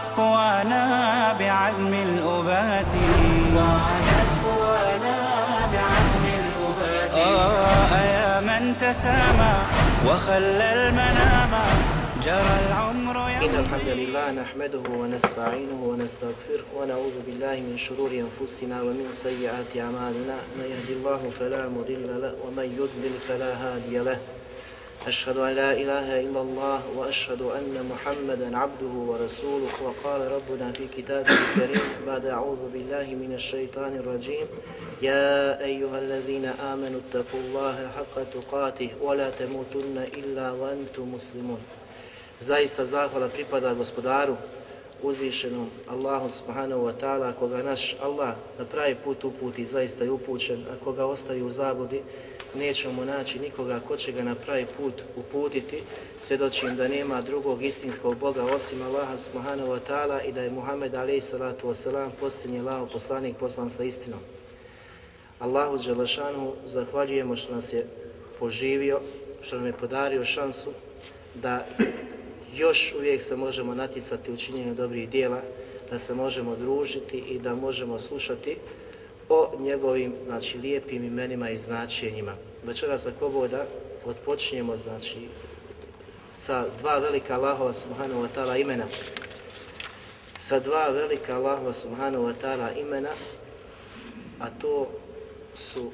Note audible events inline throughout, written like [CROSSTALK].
وعادت قوانا بعزم الأبات. وعادت قوانا بعزم الأبات. آه يا من تسامى وخلى المنام. جرى العمر إن الحمد لله نحمده ونستعينه ونستغفره ونعوذ بالله من شرور أنفسنا ومن سيئات أعمالنا. من يهد الله فلا مضل له ومن يضلل فلا هادي له. أشهد أن لا إله إلا الله وأشهد أن محمدا عبده ورسوله وقال ربنا في كتابه الكريم بعد أعوذ بالله من الشيطان الرجيم يا أيها الذين آمنوا اتقوا الله حق تقاته ولا تموتن إلا وأنتم مسلمون Zaista zahvala pripada gospodaru uzvišenom Allahu subhanahu wa ta'ala, koga naš Allah na pravi put uputi, zaista je upućen, a koga ostavi u zabudi, nećemo naći nikoga ko će ga na pravi put uputiti, svjedočim da nema drugog istinskog Boga osim Allaha subhanahu wa ta'ala i da je Muhammed alaih salatu wasalam posljednji Allaho poslanik poslan sa istinom. Allahu Đelešanu zahvaljujemo što nas je poživio, što nam je podario šansu da još uvijek se možemo naticati u činjenju dobrih dijela, da se možemo družiti i da možemo slušati o njegovim znači, lijepim imenima i značenjima. Večeras ako boda odpočinjemo znači, sa dva velika Allahova subhanahu wa ta'ala imena. Sa dva velika Allahova subhanahu wa ta'ala imena, a to su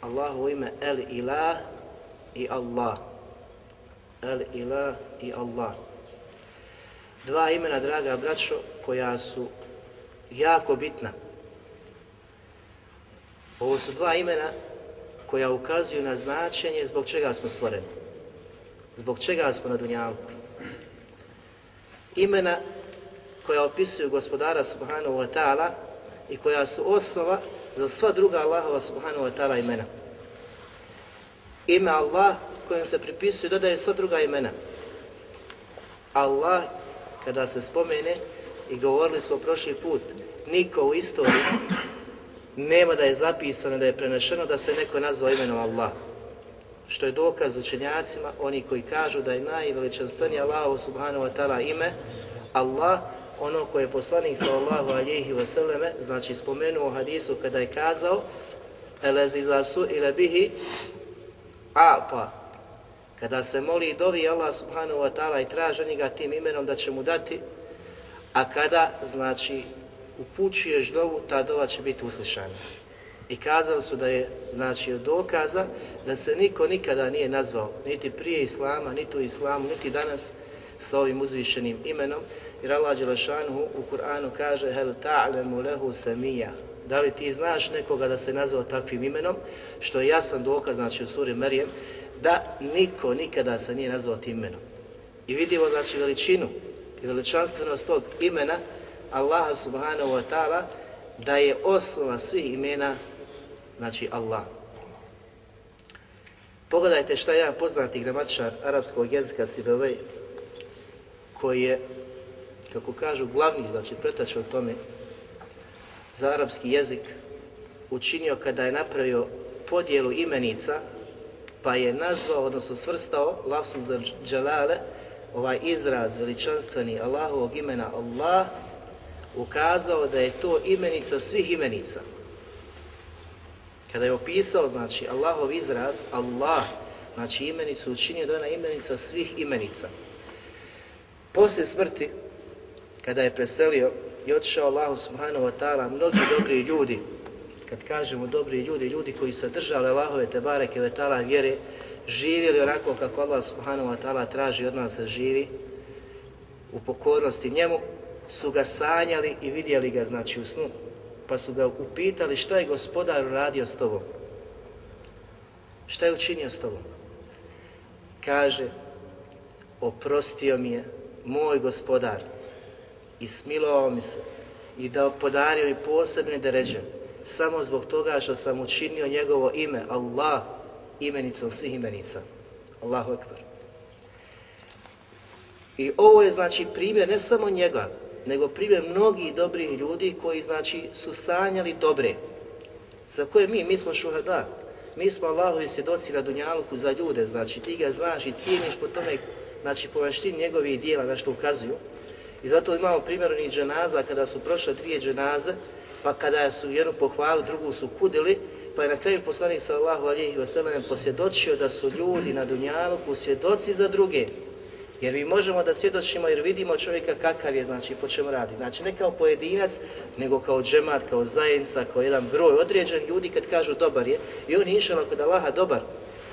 Allahovo ime El Ilah i Allah. El Ilah i Allah. Dva imena, draga braćo, koja su jako bitna. Ovo su dva imena koja ukazuju na značenje zbog čega smo stvoreni. Zbog čega smo na Dunjalku. Imena koja opisuju gospodara Subhanahu wa ta'ala i koja su osnova za sva druga Allahova Subhanahu wa ta'ala imena. Ime Allah kojim se pripisuju dodaje sva druga imena. Allah, kada se spomene, i govorili smo prošli put, niko u istoriji nema da je zapisano, da je prenešeno da se neko nazva imenom Allah. Što je dokaz učenjacima, oni koji kažu da je najveličanstvenije Allah subhanahu wa ta'ala ime, Allah, ono koje je poslanik sallallahu alihi wasallame, znači spomenuo u hadisu kada je kazao, elezi za su ila bihi a'pa, kada se moli i dovi Allah subhanahu wa ta'ala i traže njega tim imenom da će mu dati, a kada, znači, upućuješ dovu, ta dova će biti uslišana. I kazali su da je, znači, od dokaza da se niko nikada nije nazvao, niti prije Islama, niti u Islamu, niti danas sa ovim uzvišenim imenom, jer Allah Đelešanuhu u Kur'anu kaže hel ta'lemu lehu samija, da li ti znaš nekoga da se nazvao takvim imenom, što je jasan dokaz, znači u suri Merijem, da niko nikada se nije nazvao tim imenom. I vidimo znači veličinu i veličanstvenost tog imena Allaha subhanahu wa ta'ala da je osnova svih imena znači Allah. Pogledajte šta je jedan poznati gramatičar arapskog jezika Sibevej koji je, kako kažu, glavni, znači pretač o tome za arapski jezik učinio kada je napravio podjelu imenica pa je nazvao, odnosno svrstao lafzul džalale, ovaj izraz veličanstveni Allahovog imena Allah, ukazao da je to imenica svih imenica. Kada je opisao, znači, Allahov izraz, Allah, znači imenicu, učinio da je ona imenica svih imenica. Poslije smrti, kada je preselio i otišao Allahu subhanahu wa ta'ala, mnogi dobri ljudi, kad kažemo dobri ljudi, ljudi koji su držali Allahove te bareke ve ta'ala vjere, živjeli onako kako Allah subhanahu wa ta'ala traži od nas da živi, u pokornosti njemu, su ga sanjali i vidjeli ga, znači u snu, pa su ga upitali šta je gospodar uradio s tobom. Šta je učinio s tobom? Kaže, oprostio mi je moj gospodar i smilovao mi se i da podario mi posebne deređe samo zbog toga što sam učinio njegovo ime, Allah, imenicom svih imenica. Allahu ekber. I ovo je znači primjer ne samo njega, nego primjer mnogih dobrih ljudi koji znači su sanjali dobre. Za koje mi, mi smo šuhada, mi smo Allahovi svjedoci na Dunjaluku za ljude, znači ti ga znaš i cijeniš po tome, znači po vanštini njegovih dijela na što ukazuju. I zato imamo primjer onih dženaza kada su prošle dvije dženaze, pa kada su jednu pohvalu, drugu su kudili, pa je na kraju poslanik alejhi alihi wasallam posvjedočio da su ljudi na Dunjaluku svjedoci za druge. Jer mi možemo da svjedočimo jer vidimo čovjeka kakav je, znači po čemu radi. Znači ne kao pojedinac, nego kao džemat, kao zajednica, kao jedan broj određen ljudi kad kažu dobar je. I on je inšala kod Allaha dobar.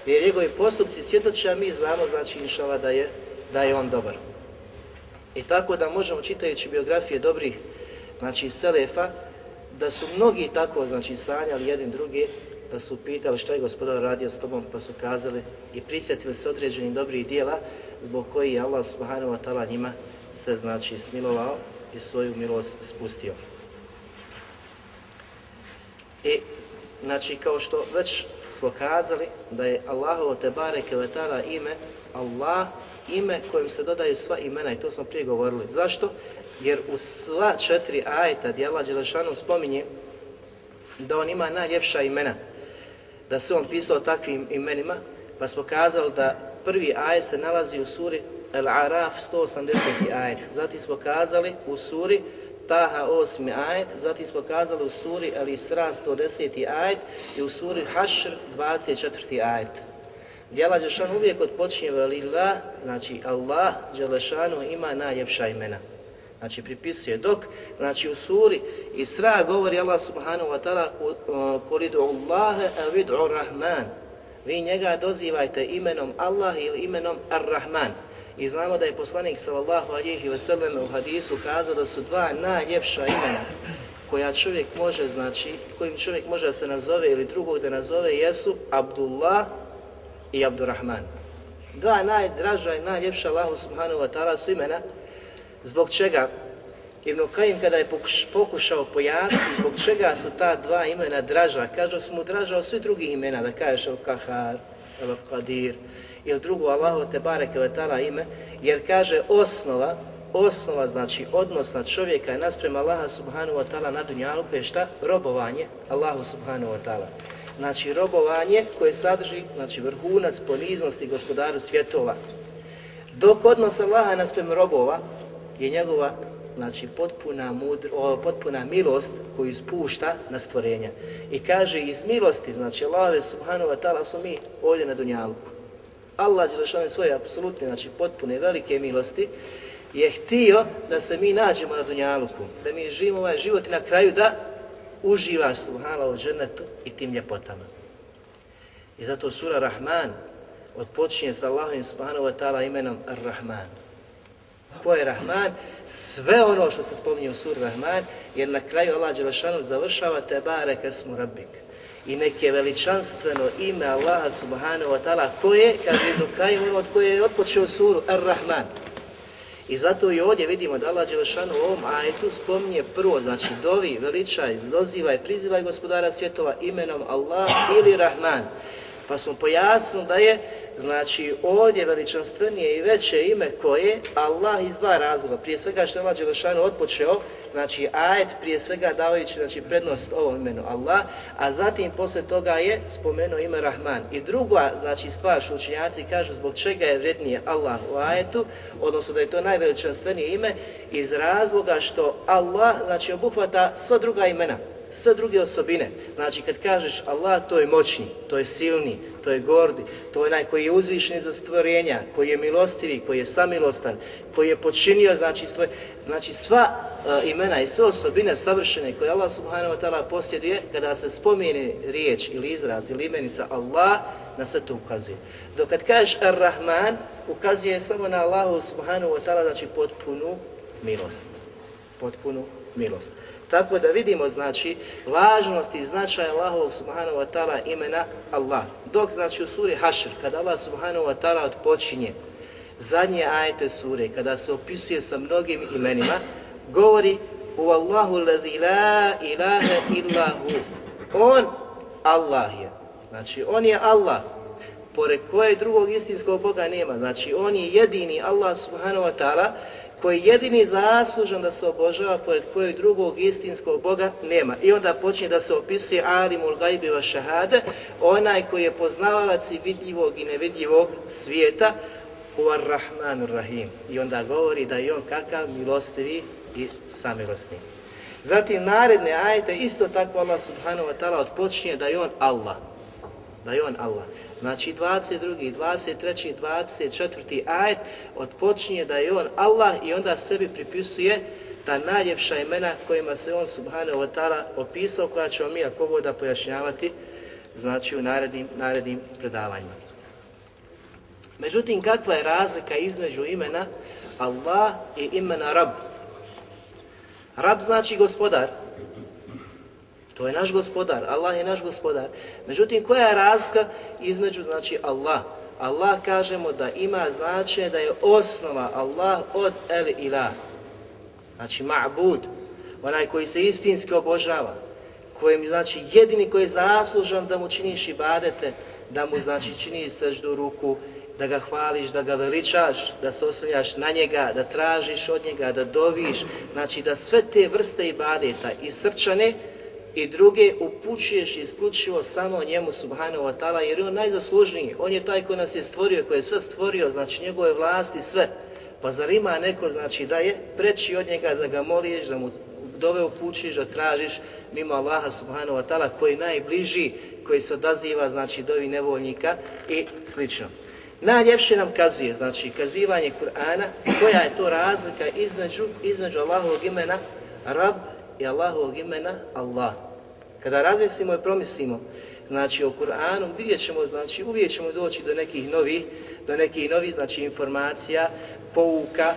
Jer njegovi postupci svjedoče, a mi znamo znači inšala da je, da je on dobar. I tako da možemo čitajući biografije dobrih znači Selefa, da su mnogi tako znači sanjali jedin drugi, da su pitali šta je gospodar radio s tobom, pa su kazali i prisjetili se određenih dobrih dijela zbog koji je Allah subhanahu wa ta'ala njima se znači smilovao i svoju milost spustio. I znači kao što već smo kazali da je Allahovo te bareke ta'ala ime Allah ime kojim se dodaju sva imena i to smo prije govorili. Zašto? Jer u sva četiri ajeta gdje Allah Đelešanu spominje da on ima najljepša imena, da se on pisao takvim imenima, pa smo kazali da prvi ajet se nalazi u suri Al-Araf 180. ajet. Zatim smo kazali u suri Taha 8. ajet, zatim smo kazali u suri Al-Isra 110. ajet i u suri Hašr 24. ajet. Djela Đelešanu uvijek odpočinje velila, znači Allah Đelešanu ima najljepša imena. Znači pripisuje dok, znači u suri Isra govori Allah subhanahu wa ta'ala koridu eh, Allahe a vid'u Rahman. Vi njega dozivajte imenom Allah ili imenom Ar-Rahman. I znamo da je poslanik sallallahu alihi wasallam u hadisu kazao da su dva najljepša imena koja čovjek može, znači, kojim čovjek može da se nazove ili drugog da nazove jesu Abdullah i Abdurrahman. Dva najdraža i najljepša Allahu subhanahu wa ta'ala su imena zbog čega Ibn Kajim kada je pokušao pojasniti zbog čega su ta dva imena draža, kaže su mu draža od svih drugih imena, da kažeš El Kahar, El Qadir ili drugo Allahu te bareke ve ta'ala ime, jer kaže osnova, osnova znači odnos na čovjeka je nasprema Allaha subhanahu wa ta'ala na dunjalu je šta? Robovanje Allahu subhanahu wa ta'ala. Znači robovanje koje sadrži znači vrhunac poniznosti gospodaru svjetova. Dok odnos Allaha nasprem robova je njegova znači potpuna, mudr, o, potpuna milost koju spušta na stvorenja. I kaže iz milosti, znači Allahove subhanahu wa ta'ala smo mi ovdje na Dunjalku. Allah je svoje apsolutne, znači potpune velike milosti, je htio da se mi nađemo na Dunjaluku, da mi živimo ovaj život i na kraju da uživaš subhanahu u džennetu i tim ljepotama. I zato sura Rahman odpočinje sa Allahom subhanahu wa ta'ala imenom Ar-Rahman ko je Rahman, sve ono što se spominje u suri Rahman, jer na kraju Allah Đelešanu završava te bareke smo rabbik. I neke veličanstveno ime Allaha subhanahu wa ta'ala koje, kaže do kraju ono od koje je odpočeo suru Ar-Rahman. I zato i ovdje vidimo da Allah Đelešanu u ovom ajetu spominje prvo, znači dovi, veličaj, dozivaj, prizivaj gospodara svjetova imenom Allah ili Rahman. Pa smo pojasnili da je znači ovdje veličanstvenije i veće ime koje Allah iz dva razloga. Prije svega što je Allah Đelešanu odpočeo, znači ajet prije svega davajući znači, prednost ovom imenu Allah, a zatim posle toga je spomenuo ime Rahman. I druga znači stvar što učenjaci kažu zbog čega je vrednije Allah u ajetu, odnosno da je to najveličanstvenije ime, iz razloga što Allah znači obuhvata sva druga imena sve druge osobine. Znači kad kažeš Allah to je moćni, to je silni, to je gordi, to je onaj koji je uzvišen za stvorenja, koji je milostivi, koji je samilostan, koji je počinio znači, stvoje, znači sva uh, imena i sve osobine savršene koje Allah subhanahu wa ta'ala posjeduje, kada se spomene riječ ili izraz ili imenica Allah, na sve to ukazuje. Dok kad kažeš Ar-Rahman, ukazuje samo na Allahu subhanahu wa ta'ala, znači potpunu milost. Potpunu milost. Tako da vidimo, znači, važnost i značaj Allahovog subhanahu wa ta'ala imena Allah. Dok, znači, u suri Hašr, kada Allah subhanahu wa ta'ala odpočinje zadnje ajete sure, kada se opisuje sa mnogim imenima, govori u Allahu ladhi la ilaha illa hu. On, Allah je. Znači, on je Allah, pored koje drugog istinskog Boga nema. Znači, on je jedini Allah subhanahu wa ta'ala, koji je jedini zaslužan da se obožava, pored kojeg drugog istinskog Boga nema. I onda počinje da se opisuje alimul gajbi wa Shahada, onaj koji je poznavalac i vidljivog i nevidljivog svijeta, u Rahman rahim I onda govori da je on kakav milostivi i samilosni. Zatim naredne ajete isto tako Allah subhanahu wa ta'ala odpočinje da je on Allah. Da je on Allah. Znači 22. 23. 24. ajet odpočinje da je on Allah i onda sebi pripisuje ta najljepša imena kojima se on subhanahu wa ta'ala opisao koja ćemo mi ako voda pojašnjavati znači u narednim, narednim predavanjima. Međutim, kakva je razlika između imena Allah i imena Rab? Rab znači gospodar. To je naš gospodar. Allah je naš gospodar. Međutim, koja je razlika između znači Allah? Allah kažemo da ima značenje da je osnova Allah od el ilah. Znači ma'bud, onaj koji se istinski obožava, kojem znači jedini koji je zaslužan da mu činiš ibadete, da mu znači čini seždu ruku, da ga hvališ, da ga veličaš, da se oslanjaš na njega, da tražiš od njega, da doviš, znači da sve te vrste ibadeta i srčane i druge upućuješ isključivo samo njemu subhanahu wa ta'ala jer je on najzaslužniji, on je taj koji nas je stvorio, koji je sve stvorio, znači njegove vlasti, sve. Pa zar ima neko znači da je preći od njega da ga moliš, da mu dove upućuješ, da tražiš mimo Allaha subhanahu wa ta'ala koji je najbliži, koji se odaziva znači dovi nevoljnika i slično. Najljepše nam kazuje, znači, kazivanje Kur'ana, koja je to razlika između, između Allahovog imena Rab i Allahovog imena Allah. Kada razmislimo i promislimo, znači, o Kur'anu, vidjet ćemo, znači, uvijek ćemo doći do nekih novih, do nekih novih, znači, informacija, pouka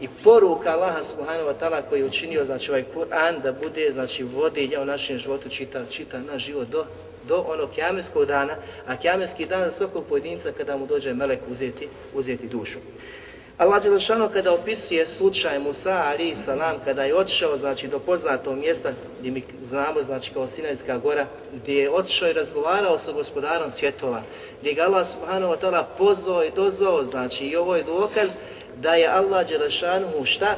i poruka Allaha subhanahu wa ta'ala koji je učinio, znači, ovaj Kur'an da bude, znači, vodilja u našem životu, čita, čita naš život do do onog kjameskog dana, a kjameski dan za svakog pojedinca kada mu dođe melek uzeti, uzeti dušu. Allah Đelešanu kada opisuje slučaj Musa ali salam kada je otišao znači do poznatog mjesta gdje mi znamo znači kao Sinajska gora gdje je otišao i razgovarao sa gospodarom svjetova gdje ga Allah subhanahu wa ta'ala pozvao i dozvao znači i ovo je dokaz da je Allah Đelešanu šta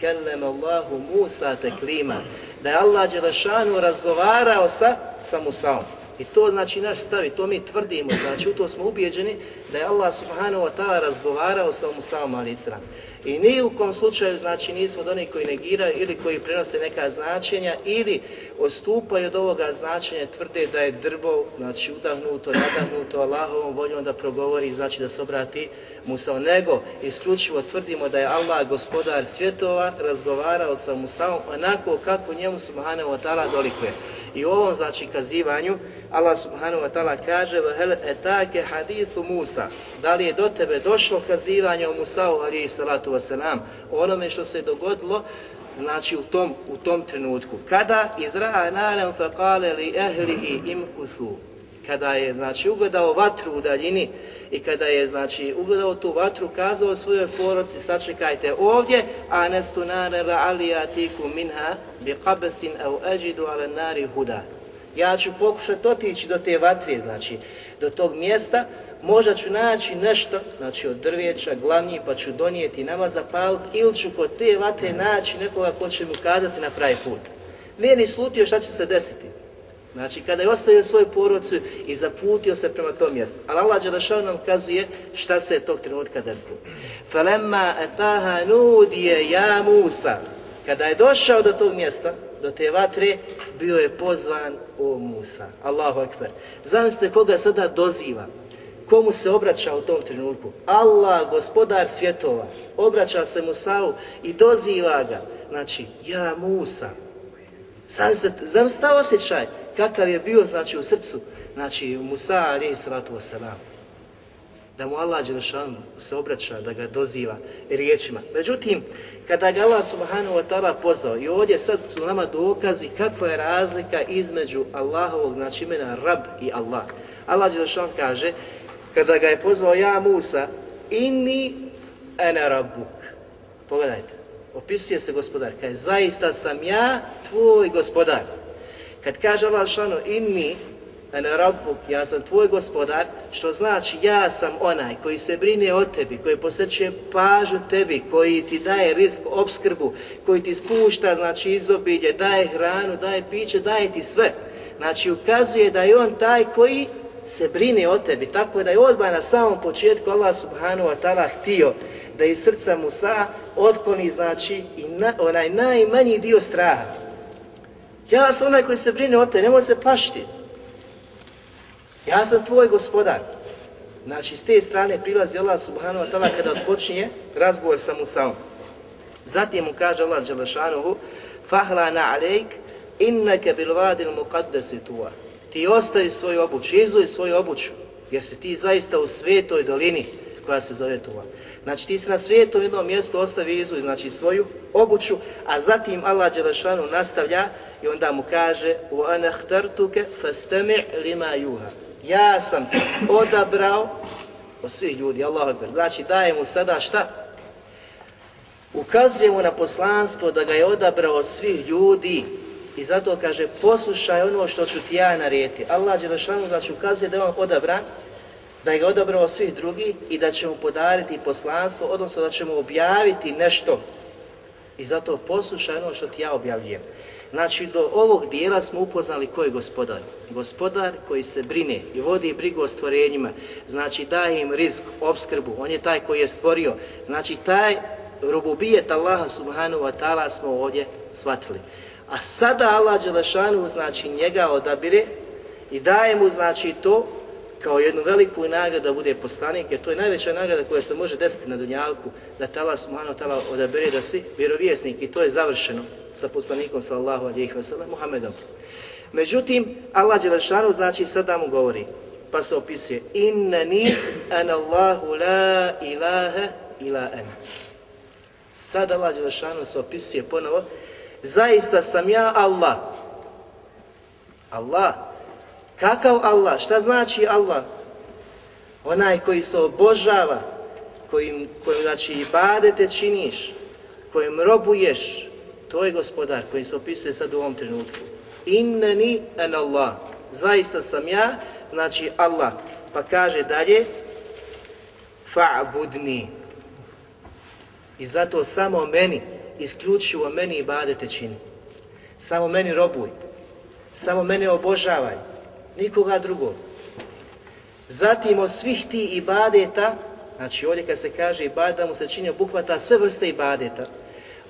kellem Allahu Musa teklima, da je Allah Đelešanu razgovarao sa, sa Musaom. I to znači naš stav i to mi tvrdimo, znači u to smo ubijeđeni da je Allah subhanahu wa ta'ala razgovarao sa Musaom ali. I ni u kom slučaju znači nismo do onih koji negiraju ili koji prenose neka značenja ili ostupaju od ovoga značenja tvrde da je drvo znači udahnuto, nadahnuto Allahovom voljom da progovori znači da se obrati Musa, nego isključivo tvrdimo da je Allah gospodar svjetova razgovarao sa Musaom onako kako njemu subhanahu wa ta'ala dolikuje. I u ovom znači kazivanju Allah subhanahu wa ta'ala kaže وَهَلْ etake hadithu Musa Da li je do tebe došlo kazivanje o Musa'u alihi salatu wasalam o onome što se dogodilo znači u tom, u tom trenutku. Kada izra'a naram faqale li ehlihi imkuthu kada je znači ugledao vatru u daljini i kada je znači ugledao tu vatru kazao svojoj porodci sačekajte ovdje a nestu nare alijatiku minha bi qabasin au ajidu ala nari huda. Ja ću pokušati otići do te vatre znači do tog mjesta. Možda ću naći nešto znači od drveća glavnji pa ću donijeti nama zapaliti ili ću kod te vatre naći nekoga ko će mu kazati na pravi put. Nije ni slutio šta će se desiti. Znači, kada je ostavio svoju porodcu i zaputio se prema tom mjestu. Ali Allah Đelešanu nam kazuje šta se je tog trenutka desilo. Falemma etaha nudije ja Musa. Kada je došao do tog mjesta, do te vatre, bio je pozvan o Musa. Allahu akbar. Zamislite koga sada doziva. Komu se obraća u tom trenutku? Allah, gospodar svjetova, obraća se Musa'u i doziva ga. Znači, ja Musa. Zamislite, zamislite osjećaj kakav je bio znači u srcu, znači Musa alaihi salatu wasalam, da mu Allah Đelešan se obraća, da ga doziva riječima. Međutim, kada ga Allah subhanahu wa ta'ala pozvao, i ovdje sad su nama dokazi kakva je razlika između Allahovog, znači imena Rab i Allah. Allah Đelešan kaže, kada ga je pozvao ja Musa, inni ene rabbuk. Pogledajte. Opisuje se gospodar. Kaže, zaista sam ja tvoj gospodar. Kad kaže Allah šanu inni ana rabbuk, ja sam tvoj gospodar, što znači ja sam onaj koji se brine o tebi, koji posjećuje pažu tebi, koji ti daje risk, obskrbu, koji ti spušta, znači izobilje, daje hranu, daje piće, daje ti sve. Znači ukazuje da je on taj koji se brine o tebi, tako da je odmah na samom početku Allah subhanahu wa ta'ala htio da iz srca Musa otkloni, znači, i na, onaj najmanji dio straha. Ja sam onaj koji se brine o te, nemoj se plašiti. Ja sam tvoj gospodar. Znači, s te strane prilazi Allah subhanahu wa ta'ala kada odpočinje razgovor sa Musaom. Zatim mu kaže Allah Đelešanuhu, Fahlana alejk, inneke bil vadil muqaddesi tuva. Ti ostavi svoju obuću, izuj svoju obuću, jer si ti zaista u svetoj dolini koja se zove tuva. Znači ti se na svijetu jednom mjestu ostavi izu, znači svoju obuću, a zatim Allah Đelešanu nastavlja i onda mu kaže u anahtartuke fastami' lima يُوهَا Ja sam odabrao od svih ljudi, Allah akbar. Znači daje mu sada šta? Ukazuje mu na poslanstvo da ga je odabrao od svih ljudi i zato kaže poslušaj ono što ću ti ja narijeti. Allah Đelešanu znači ukazuje da je on odabran da je ga odabrao svih drugi i da će mu podariti poslanstvo, odnosno da će mu objaviti nešto. I zato poslušaj ono što ti ja objavljujem. Znači, do ovog dijela smo upoznali ko je gospodar. Gospodar koji se brine i vodi brigu o stvorenjima. Znači, daje im rizik, obskrbu. On je taj koji je stvorio. Znači, taj rububijet Allaha subhanahu wa ta'ala smo ovdje shvatili. A sada Allah Đelešanu, znači, njega odabire i daje mu, znači, to kao jednu veliku nagradu da bude poslanik, jer to je najveća nagrada koja se može desiti na Dunjalku, da te Allah subhanahu ta'ala odabere da si vjerovjesnik i to je završeno sa poslanikom sallallahu alaihi wa sallam, Muhammedom. Međutim, Allah Đelešanu znači sada mu govori, pa se opisuje Innani an Allahu la ilaha ila ana. Sada Allah Đelešanu se opisuje ponovo, zaista sam ja Allah. Allah, Kakav Allah? Šta znači Allah? Onaj koji se obožava, kojim, kojim znači ibadete činiš, kojim robuješ, to je gospodar koji se opisuje sad u ovom trenutku. Innani en Allah. Zaista sam ja, znači Allah. Pa kaže dalje, fa'budni. I zato samo meni, isključivo meni ibadete čini. Samo meni robuj. Samo mene obožavaj nikoga drugog. Zatim od svih ti ibadeta, znači ovdje kad se kaže ibadeta mu se čini obuhvata sve vrste ibadeta,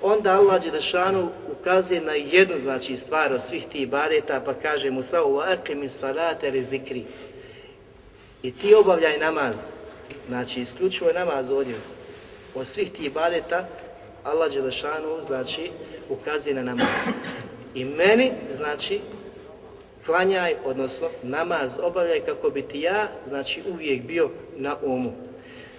onda Allah Đelešanu ukazuje na jednu znači stvar od svih ti ibadeta pa kaže mu sa u akimi salate li zikri. I ti obavljaj namaz, znači isključivo namaz ovdje, od svih ti ibadeta Allah Đelešanu znači ukazuje na namaz. I meni znači klanjaj, odnosno namaz obavljaj kako bi ti ja, znači uvijek bio na umu.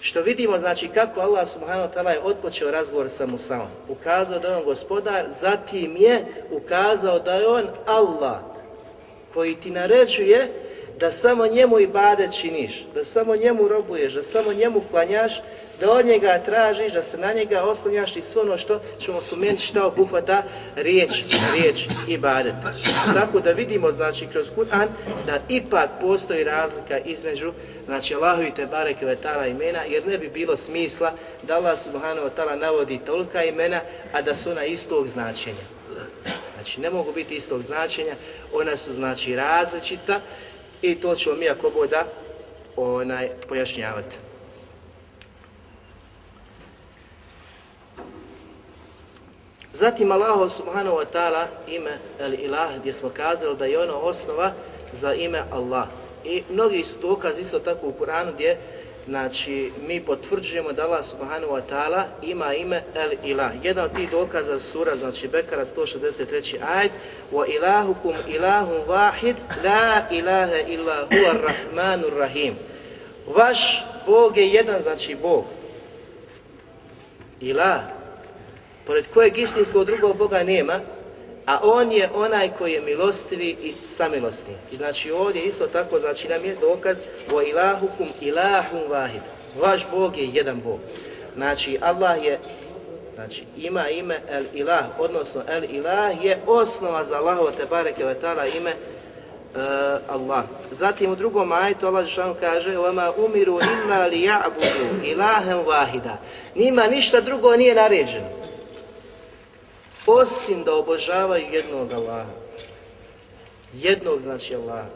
Što vidimo, znači kako Allah subhanahu wa ta'ala je otpočeo razgovor sa Musaom. Ukazao da je on gospodar, zatim je ukazao da je on Allah koji ti naređuje da samo njemu i bade činiš, da samo njemu robuješ, da samo njemu klanjaš, da od njega tražiš, da se na njega oslanjaš i sve ono što ćemo spomenuti šta obuhvata riječ, riječ i badet. Tako da vidimo, znači, kroz Kur'an, da ipak postoji razlika između, znači, Allahu i Tebare Kvetala imena, jer ne bi bilo smisla da Allah Subhanahu wa ta'ala navodi tolika imena, a da su na istog značenja. Znači, ne mogu biti istog značenja, ona su, znači, različita i to ćemo mi ako boda onaj, pojašnjavati. Zatim Allah subhanahu wa ta'ala ime El Ilah gdje smo kazali da je ono osnova za ime Allah. I mnogi su dokazi isto tako u Kur'anu gdje znači, mi potvrđujemo da Allah subhanahu wa ta'ala ima ime El Ilah. Jedan od tih dokaza sura, znači Bekara 163. ajd wa ilahukum ilahum vahid la ilaha illa huwa rahmanur rahim. Vaš Bog je jedan, znači Bog. Ilah, pored kojeg istinskog drugog Boga nema, a On je onaj koji je milostivi i samilostni. I znači ovdje isto tako, znači nam je dokaz o ilahukum ilahum vahid. Vaš Bog je jedan Bog. Znači Allah je Znači, ima ime El Ilah, odnosno El Ilah je osnova za Allahovo te bareke ve ta'ala ime uh, Allah. Zatim u drugom ajetu Allah Žešanu kaže وَمَا umiru إِلَّا لِيَعْبُدُوا إِلَهًا وَاحِدًا Nima ništa drugo nije naređeno. Osim da obožavaju jednog Allaha. Jednog znači Allaha.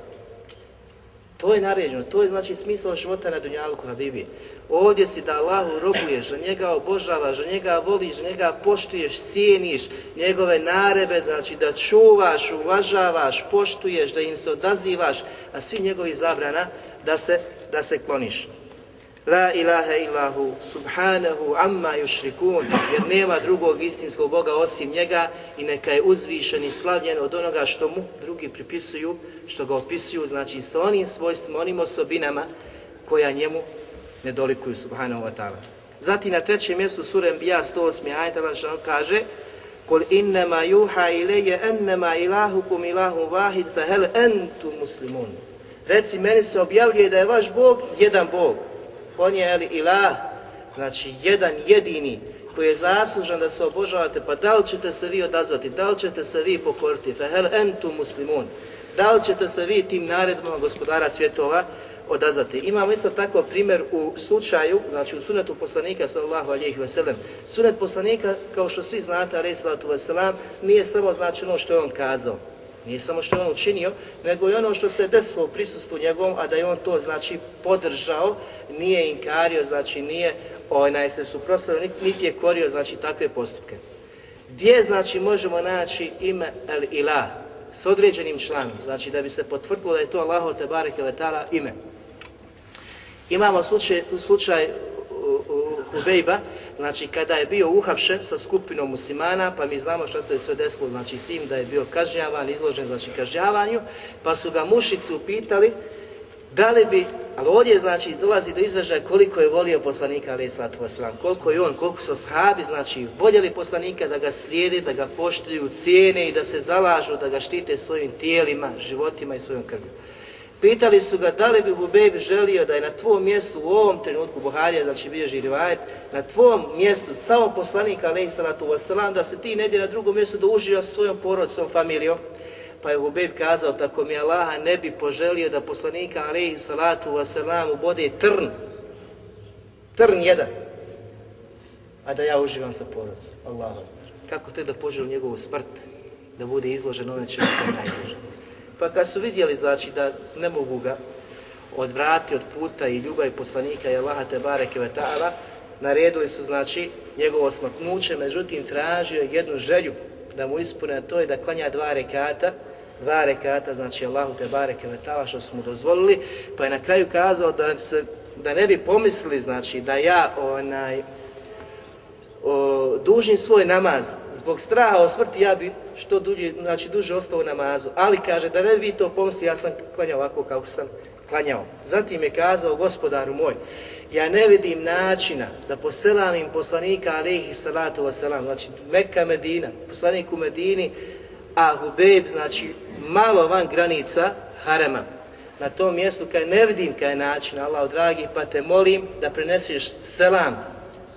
To je naređeno, to je znači smisao života na Dunjalku Habibi. Ovdje si da Allahu robuješ, da njega obožavaš, da njega voliš, da njega poštuješ, cijeniš, njegove narebe, znači da čuvaš, uvažavaš, poštuješ, da im se odazivaš, a svi njegovi zabrana da se, da se kloniš. La ilaha illahu subhanahu amma yushrikun, jer nema drugog istinskog Boga osim njega i neka je uzvišen i slavljen od onoga što mu drugi pripisuju, što ga opisuju, znači sa onim svojstvima, onim osobinama koja njemu ne dolikuju subhanahu wa ta'ala. Zatim na trećem mjestu sura Anbiya 108. ajet Allah kaže Kul innama yuha ilaje annama ilahukum ilahu wahid fa entu antum muslimun. Reci meni se objavljuje da je vaš Bog jedan Bog. On je el ilah, znači jedan jedini koji je zaslužan da se obožavate, pa da li ćete se vi odazvati, da li ćete se vi pokoriti, fehel hal muslimun. Da li ćete se vi tim naredbama gospodara svjetova odazvati. Imamo isto tako primjer u slučaju, znači u sunetu poslanika sallallahu alejhi ve sellem. Sunet poslanika, kao što svi znate, alejhi salatu ve selam, nije samo znači ono što je on kazao. Nije samo što je on učinio, nego i ono što se desilo u prisustvu njegovom, a da je on to znači podržao, nije inkario, znači nije ovaj, onaj se suprostavio, niti je korio znači takve postupke. Gdje znači možemo naći ime El Ilah s određenim članom, znači da bi se potvrdilo da je to Allahu te bareke ime. Imamo slučaj, slučaj Hubejba, znači kada je bio uhapšen sa skupinom muslimana, pa mi znamo što se je sve desilo, znači sim da je bio kažnjavan, izložen znači kažnjavanju, pa su ga mušici upitali da li bi, ali ovdje znači dolazi do izražaja koliko je volio poslanika alaih sallatu wasalam, koliko je on, koliko su shabi, znači voljeli poslanika da ga slijede, da ga poštuju, cijene i da se zalažu, da ga štite svojim tijelima, životima i svojom krvima. Pitali su ga da li bi Hubejb želio da je na tvom mjestu u ovom trenutku Buharija, znači bio rivajet, na tvom mjestu samo poslanika alaihi salatu wasalam, da se ti ne na drugom mjestu da uživa svojom porodicom, familijom. Pa je Hubejb kazao, tako mi Allaha ne bi poželio da poslanika alaihi salatu wasalam ubode trn, trn jedan, a da ja uživam sa porodicom. Allahu Kako te da poželim njegovu smrt, da bude izložen ove čemu sam najdužan. Pa kad su vidjeli znači da ne mogu ga odvrati od puta i ljubavi poslanika i Allaha te bareke ve taala, naredili su znači njegovo smaknuće, međutim tražio jednu želju da mu ispune, to je da klanja dva rekata, dva rekata, znači Allahu te bareke ve taala što su mu dozvolili, pa je na kraju kazao da se da ne bi pomislili znači da ja onaj o, dužim svoj namaz zbog straha o smrti, ja bi što dulje, znači duže ostao u namazu. Ali kaže, da ne bi to pomisli, ja sam klanjao ovako kako sam klanjao. Zatim je kazao, gospodaru moj, ja ne vidim načina da poselamim poslanika alihi salatu wasalam, znači Mekka Medina, poslanik u Medini, a Hubejb, znači malo van granica harema. Na tom mjestu kaj ne vidim kaj način, Allah dragi, pa te molim da preneseš selam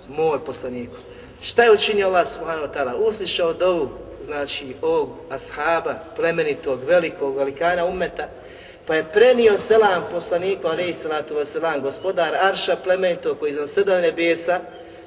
moj poslaniku. Šta je učinio Allah subhanahu wa ta'ala? Uslišao dovu, znači, ovog ashaba, plemenitog, velikog, velikana umeta, pa je prenio selam poslaniku, alaihi salatu wasalam, gospodar Arša plemenitog koji iznad sedam nebesa,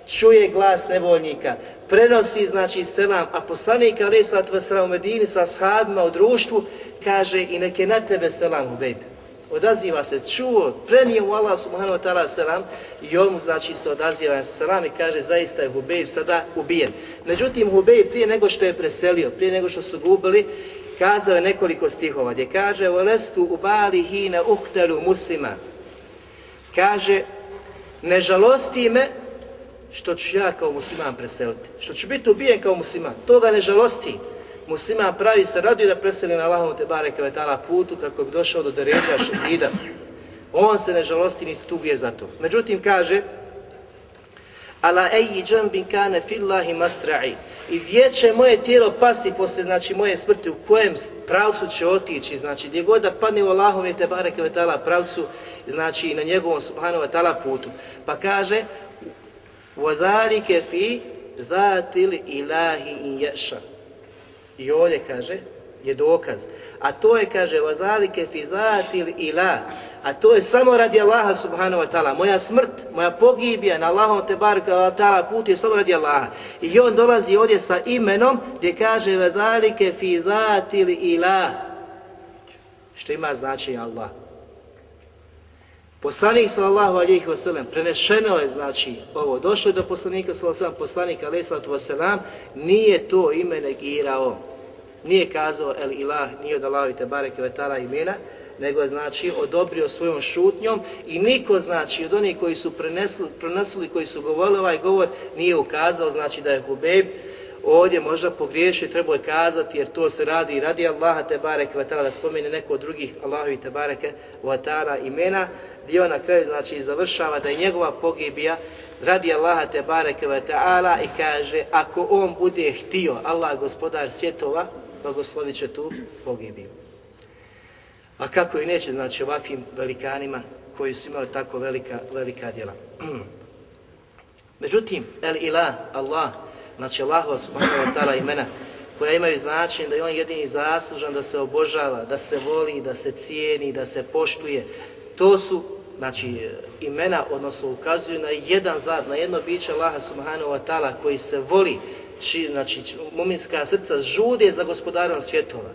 čuje glas nevoljnika, prenosi, znači, selam, a poslanik, alaihi salatu wasalam, u Medini sa ashabima u društvu, kaže i neke na tebe selam, u bejbe odaziva se, čuo, prenio u Allah subhanahu wa ta'ala selam i on mu znači se odaziva selam i kaže zaista je Hubejb sada ubijen. Međutim, Hubejb prije nego što je preselio, prije nego što su gubili, kazao je nekoliko stihova gdje kaže وَلَسْتُ ubali hina uhtelu muslima. Kaže, ne žalosti me što ću ja kao musliman preseliti, što ću biti ubijen kao musliman, toga ne žalosti musliman pravi se radi da preseli na Allahom te bareke ve ta'ala putu kako bi došao do deređa šehida. On se ne žalosti ni tuguje za to. Međutim kaže Ala eji džambin kane fillahi masra'i I gdje će moje tijelo pasti posle znači moje smrti, u kojem pravcu će otići, znači gdje god da padne u Allahom te bareke ve ta'ala pravcu, znači na njegovom subhanahu wa ta'ala putu. Pa kaže وَذَارِكَ فِي zatil ilahi in ješa. I ovdje kaže, je dokaz. A to je, kaže, vazalike fi zatil ila. A to je samo radi Allaha subhanahu wa ta'ala. Moja smrt, moja pogibija na Allahom te baraka wa ta'ala put je samo radi Allaha. I on dolazi ovdje sa imenom gdje kaže vazalike fi zatil ila. Što ima značenje Allah. Poslanik sallallahu alejhi ve sellem prenešeno je znači ovo došlo je do poslanika sallallahu alejhi ve poslanik poslanika alejhi ve sellem nije to ime negirao. Nije kazao el ilah nije od Allaha te bareke ve taala imena nego je znači odobrio svojom šutnjom i niko znači od onih koji su prenesli, prenosili koji su govorili ovaj govor nije ukazao znači da je Hubeb ovdje možda pogriješi, treba je kazati, jer to se radi i radi Allaha te bareke vatala, da spomene neko od drugih Allahovi te bareke vatala imena, gdje on na kraju znači završava da je njegova pogibija radi Allaha te bareke vatala i kaže, ako on bude htio, Allah gospodar svjetova, blagoslovit će tu pogibiju. A kako i neće, znači ovakvim velikanima koji su imali tako velika, velika djela. [CLEARS THROAT] Međutim, el ilah, Allah, znači Allahu subhanahu wa ta'ala imena koja imaju značenje da je on jedini zaslužan da se obožava, da se voli, da se cijeni, da se poštuje. To su znači imena, odnosno ukazuju na jedan zad, na jedno biće Allaha subhanahu wa ta'ala koji se voli, či, znači muminska srca žude za gospodarom svjetova.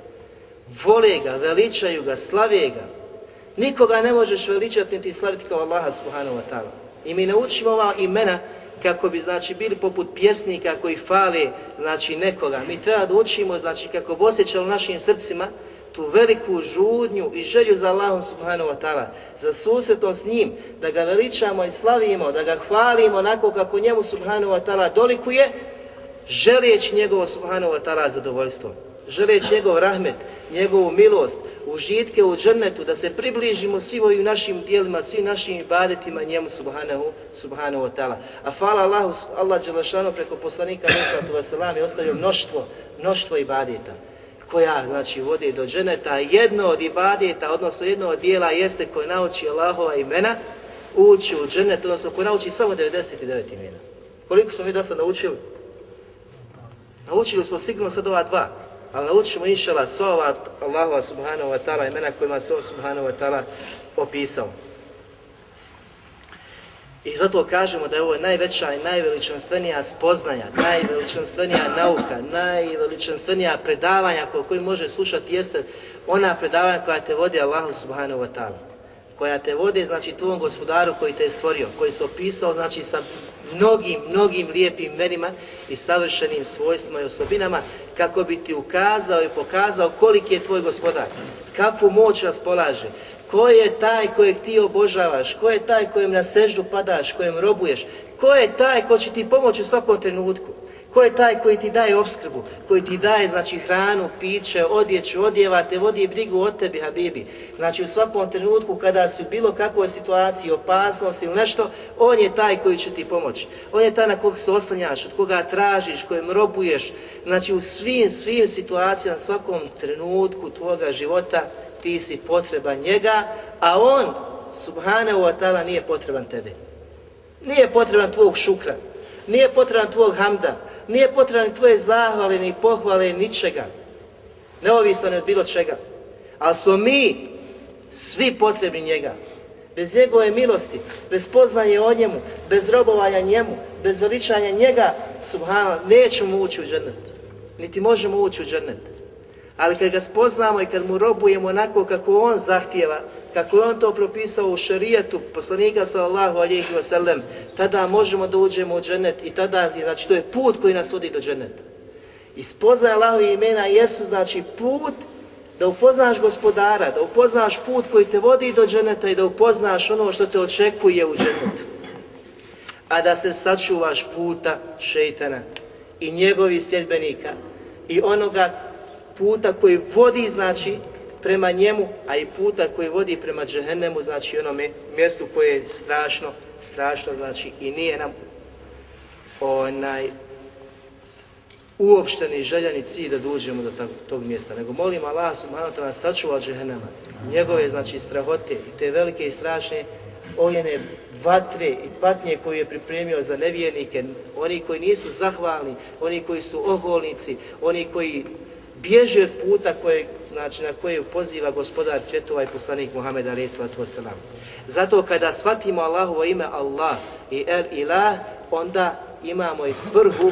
Vole ga, veličaju ga, slave ga. Nikoga ne možeš veličati niti slaviti kao Allaha subhanahu wa ta'ala. I mi naučimo ova imena kako bi znači bili poput pjesnika koji fale znači nekoga. Mi treba da učimo znači kako bi osjećali našim srcima tu veliku žudnju i želju za Allahom subhanahu wa ta'ala, za susretom s njim, da ga veličamo i slavimo, da ga hvalimo onako kako njemu subhanahu wa ta'ala dolikuje, želeći njegovo subhanahu wa ta'ala zadovoljstvo želeći njegov rahmet, njegovu milost, užitke u džennetu, da se približimo svim ovim našim dijelima, svim našim ibadetima njemu subhanahu, subhanahu wa ta'ala. A fala Allahu, Allah Đelešanu preko poslanika Nisatu Veselam je ostavio mnoštvo, mnoštvo ibadeta koja znači vodi do dženeta. Jedno od ibadeta, odnosno jedno od dijela jeste koje nauči Allahova imena, ući u dženet, odnosno koje nauči samo 99 imena. Koliko smo mi do sad naučili? Naučili smo sigurno sad ova dva ali naučimo inšala sva ova Allahova subhanahu wa ta'ala imena kojima se on subhanahu wa ta'ala opisao. I zato kažemo da je ovo najveća i najveličanstvenija spoznaja, najveličanstvenija nauka, najveličanstvenija predavanja koje koji može slušati jeste ona predavanja koja te vodi Allahu subhanahu wa ta'ala. Koja te vodi, znači, tvojom gospodaru koji te je stvorio, koji se opisao, znači, sa mnogim, mnogim lijepim imenima i savršenim svojstvima i osobinama kako bi ti ukazao i pokazao koliki je tvoj gospodar, kakvu moć raspolaže, ko je taj kojeg ti obožavaš, ko je taj kojem na seždu padaš, kojem robuješ, ko je taj ko će ti pomoći u svakom trenutku. Ko je taj koji ti daje obskrbu, koji ti daje znači hranu, piće, odjeću, odjeva, te vodi brigu o tebi, Habibi. Znači u svakom trenutku kada si u bilo kakvoj situaciji, opasnost ili nešto, on je taj koji će ti pomoći. On je taj na kog se oslanjaš, od koga tražiš, kojem robuješ. Znači u svim, svim situacijama, svakom trenutku tvoga života ti si potreban njega, a on, subhanahu wa ta'ala, nije potreban tebi. Nije potreban tvog šukra, nije potreban tvog hamda, nije potrebno tvoje zahvale, ni pohvale, ničega. Neovisno ne od bilo čega. Ali smo mi svi potrebni njega. Bez njegove milosti, bez poznanje o njemu, bez robovanja njemu, bez veličanja njega, subhano, nećemo ući u džennet. Niti možemo ući u džennet. Ali kad ga spoznamo i kad mu robujemo onako kako on zahtijeva, kako je on to propisao u šarijetu poslanika sallallahu alejhi ve sellem, tada možemo da uđemo u džennet i tada znači to je put koji nas vodi do dženeta. I spoznaje Allahove imena jesu znači put da upoznaš gospodara, da upoznaš put koji te vodi do dženeta i da upoznaš ono što te očekuje u dženetu. A da se sačuvaš puta šejtana i njegovih sljedbenika i onoga puta koji vodi znači prema njemu, a i puta koji vodi prema džehennemu, znači onome mjestu koje je strašno, strašno, znači i nije nam onaj uopšteni željani cilj da dođemo do tog, tog mjesta, nego molim Allah subhanahu wa ta'ala sačuva džehennema, njegove znači strahote i te velike i strašne ojene vatre i patnje koju je pripremio za nevjernike, oni koji nisu zahvalni, oni koji su oholnici, oni koji bježe od puta koje, znači, na koje poziva gospodar svjetova i poslanik Muhammed a.s. Zato kada shvatimo Allahovo ime Allah i El Ilah, onda imamo i svrhu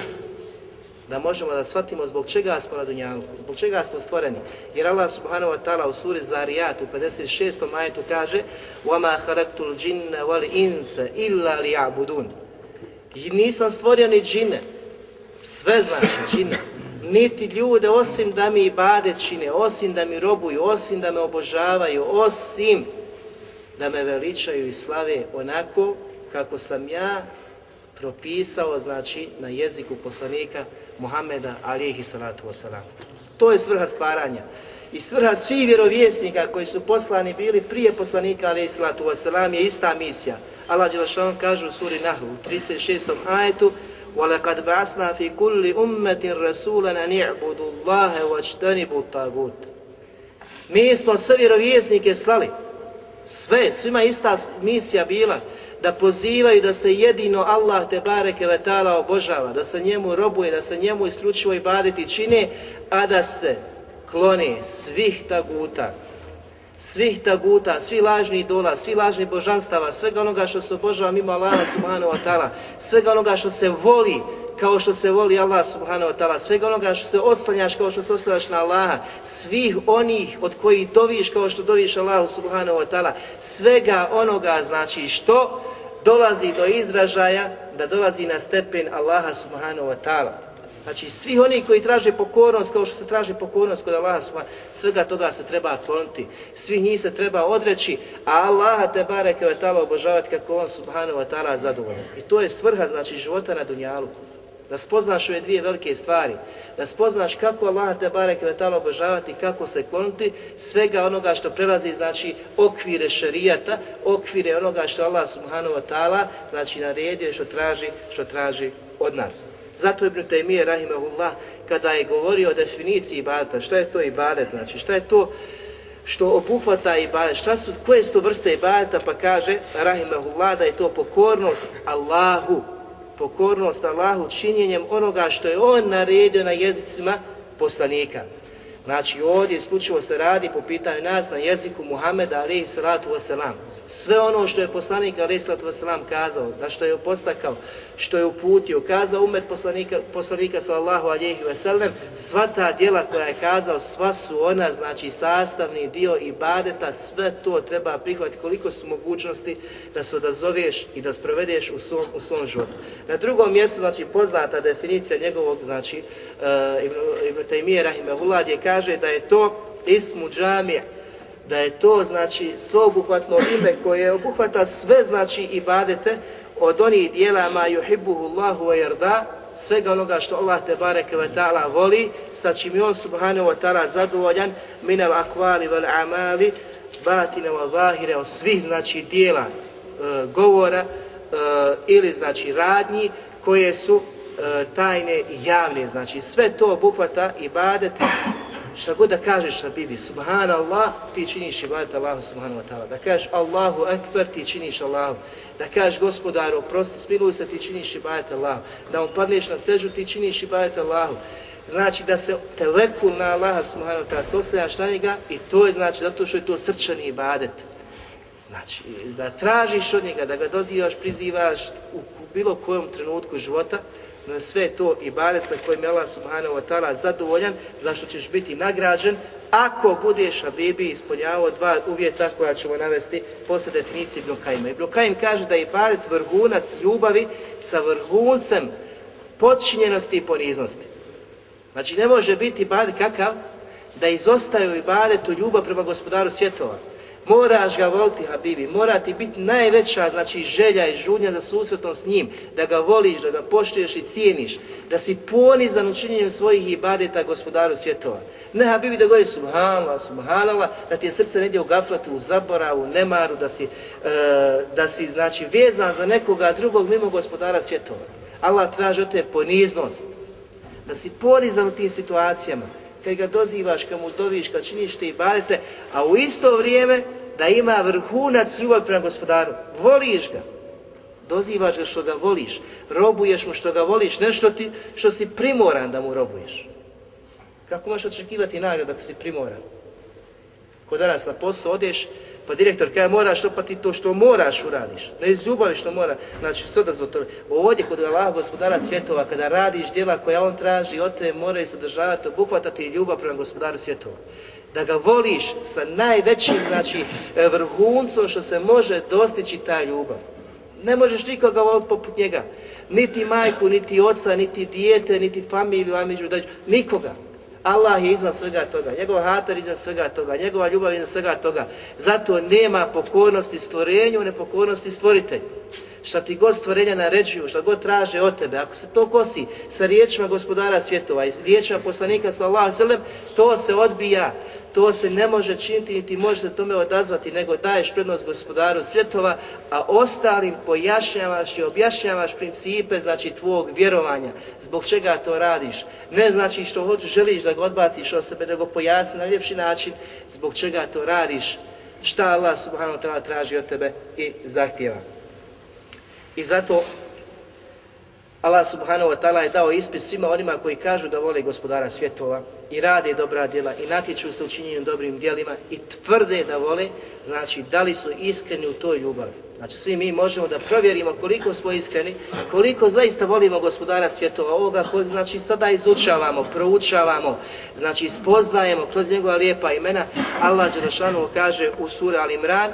da možemo da shvatimo zbog čega smo na Dunjalku, zbog čega smo stvoreni. Jer Allah subhanahu wa ta'ala u suri Zariyat u 56. majetu kaže وَمَا خَرَقْتُ الْجِنَّ وَالْإِنْسَ إِلَّا لِيَعْبُدُونَ I nisam stvorio ni džine, sve znači džine, niti ljude osim da mi ibadet čine, osim da mi robuju, osim da me obožavaju, osim da me veličaju i slave onako kako sam ja propisao, znači, na jeziku poslanika Muhammeda alihi salatu wasalam. To je svrha stvaranja. I svrha svih vjerovjesnika koji su poslani bili prije poslanika alihi salatu wasalam je ista misija. Allah Đelešan kaže u suri Nahlu u 36. ajetu وَلَقَدْ بَعْسْنَا فِي كُلِّ أُمَّةٍ رَسُولًا أَنِ اعْبُدُوا اللَّهَ وَاجْتَنِبُوا الطَّاغُوتَ Mi smo sve vjerovjesnike slali. Sve, svima ista misija bila da pozivaju da se jedino Allah te bareke ve taala obožava, da se njemu robuje, da se njemu isključivo ibadeti čine, a da se klone svih taguta, svih taguta, svi lažni idola, svi lažni božanstava, svega onoga što se obožava mimo Allaha subhanahu wa ta'ala, svega onoga što se voli kao što se voli Allah subhanahu wa ta'ala, svega onoga što se oslanjaš kao što se oslanjaš na Allaha, svih onih od kojih doviš kao što doviš Allahu subhanahu wa ta'ala, svega onoga znači što dolazi do izražaja da dolazi na stepen Allaha subhanahu wa ta'ala. Znači, svi oni koji traže pokornost, kao što se traži pokornost kod Allaha subhanahu svega toga se treba kloniti, svi njih se treba odreći, a Allaha te bareke wa ta'ala obožavati kako on subhanahu wa ta'ala zadovoljan. I to je svrha, znači, života na Dunjaluku da spoznaš ove dvije velike stvari, da spoznaš kako Allah te barek vetala obožavati, kako se kloniti, svega onoga što prelazi, znači, okvire šarijata, okvire onoga što Allah subhanahu wa ta'ala, znači, naredio što traži, što traži od nas. Zato Ibn Taymiye, rahimahullah, kada je govorio o definiciji ibadeta, što je to ibadet, znači, što je to što obuhvata ibadet, šta su, koje su to vrste ibadeta, pa kaže, rahimahullah, da je to pokornost Allahu, pokornost Allahu činjenjem onoga što je On naredio na jezicima poslanika. Znači ovdje isključivo se radi po pitanju nas na jeziku Muhameda alaihi salatu wasalam sve ono što je poslanik Aleyhisselatu Veselam kazao, na što je postakao, što je uputio, kazao umet poslanika, poslanika sallallahu alejhi ve sellem, sva ta djela koja je kazao, sva su ona, znači sastavni dio ibadeta, sve to treba prihvatiti koliko su mogućnosti da se odazoveš i da sprovedeš u svom, u svom životu. Na drugom mjestu, znači poznata definicija njegovog, znači uh, Ibn, Ibn Taymiye Rahimahullah, je kaže da je to ismu džamija, da je to znači sveobuhvatno ime koje obuhvata sve znači ibadete od onih dijela ma yuhibbuhu Allahu wa yarda svega onoga što Allah te bareke ve taala voli sa čim je on subhanahu wa taala zadovoljan min al aqwali wal amali batina wa zahira od svih znači dijela e, govora e, ili znači radnji koje su e, tajne i javne znači sve to obuhvata ibadete šta god da kažeš na Bibi, subhanallah, ti činiš ibadet Allahu subhanahu wa ta'ala. Da kažeš Allahu ekber, ti činiš Allahu. Da kažeš gospodaru, oprosti, smiluj se, ti činiš ibadet Allahu. Da on padneš na sežu, ti činiš ibadet Allahu. Znači da se telekul na Allaha subhanahu wa ta'ala, se oslijaš na njega i to je znači zato što je to srčani ibadet. Znači, da tražiš od njega, da ga dozivaš, prizivaš u bilo kojem trenutku života, sve to i bare sa kojim je Allah subhanahu wa ta'ala zadovoljan, zašto ćeš biti nagrađen, ako budeš Habibi ispunjavao dva uvjeta koja ćemo navesti posle definicije Ibn Kajima. Ibn Kajim kaže da je ibadet vrhunac ljubavi sa vrhuncem podčinjenosti i poniznosti. Znači ne može biti ibadet kakav da izostaju ibadetu ljubav prema gospodaru svjetova. Moraš ga voliti, Habibi, mora ti biti najveća znači, želja i žudnja za susretom s njim, da ga voliš, da ga poštuješ i cijeniš, da si ponizan u činjenju svojih ibadeta gospodaru svjetova. Ne, Habibi, da govori subhanallah, subhanallah, da ti je srce negdje u gaflatu, u zaboravu, u nemaru, da si, e, da si znači, vezan za nekoga drugog mimo gospodara svjetova. Allah traži od te poniznost, da si ponizan u tim situacijama, kad ga dozivaš, kad mu doviš, kad činiš te ibadete, a u isto vrijeme da ima vrhunac ljubav prema gospodaru. Voliš ga, dozivaš ga što ga voliš, robuješ mu što ga voliš, nešto ti, što si primoran da mu robuješ. Kako možeš očekivati nagradu ako si primoran? Ko danas na posao odeš, pa direktor kaže moraš opati to što moraš uradiš. Ne iz ljubavi što mora, znači sve da tome. Ovdje kod Allah gospodara svjetova, kada radiš djela koja on traži od tebe, moraju sadržavati, obuhvatati ljubav prema gospodaru svjetova. Da ga voliš sa najvećim, znači, e, vrhuncom što se može dostići ta ljubav. Ne možeš nikoga voliti poput njega. Niti majku, niti oca, niti dijete, niti familiju, a među nikoga. Allah je iznad svega toga, njegov hatar iznad svega toga, njegova ljubav iznad svega toga. Zato nema pokornosti stvorenju, nepokornosti stvoritelju. Šta ti god stvorenja naređuju, šta god traže od tebe, ako se to kosi sa riječima gospodara svjetova i riječima poslanika sa Allah, to se odbija to se ne može činiti niti može se tome odazvati, nego daješ prednost gospodaru svjetova, a ostalim pojašnjavaš i objašnjavaš principe, znači tvog vjerovanja, zbog čega to radiš. Ne znači što želiš da ga odbaciš od sebe, nego pojasni na ljepši način zbog čega to radiš, šta Allah subhanahu wa ta'ala traži od tebe i zahtjeva. I zato Allah subhanahu wa ta'ala je dao ispit svima onima koji kažu da vole gospodara svjetova i rade dobra djela i natječu se u činjenju dobrim djelima i tvrde da vole, znači da li su iskreni u toj ljubavi. Znači svi mi možemo da provjerimo koliko smo iskreni, koliko zaista volimo gospodara svjetova ovoga kojeg znači sada izučavamo, proučavamo, znači spoznajemo kroz njegova lijepa imena. Allah Đelešanu kaže u suri Al-Imran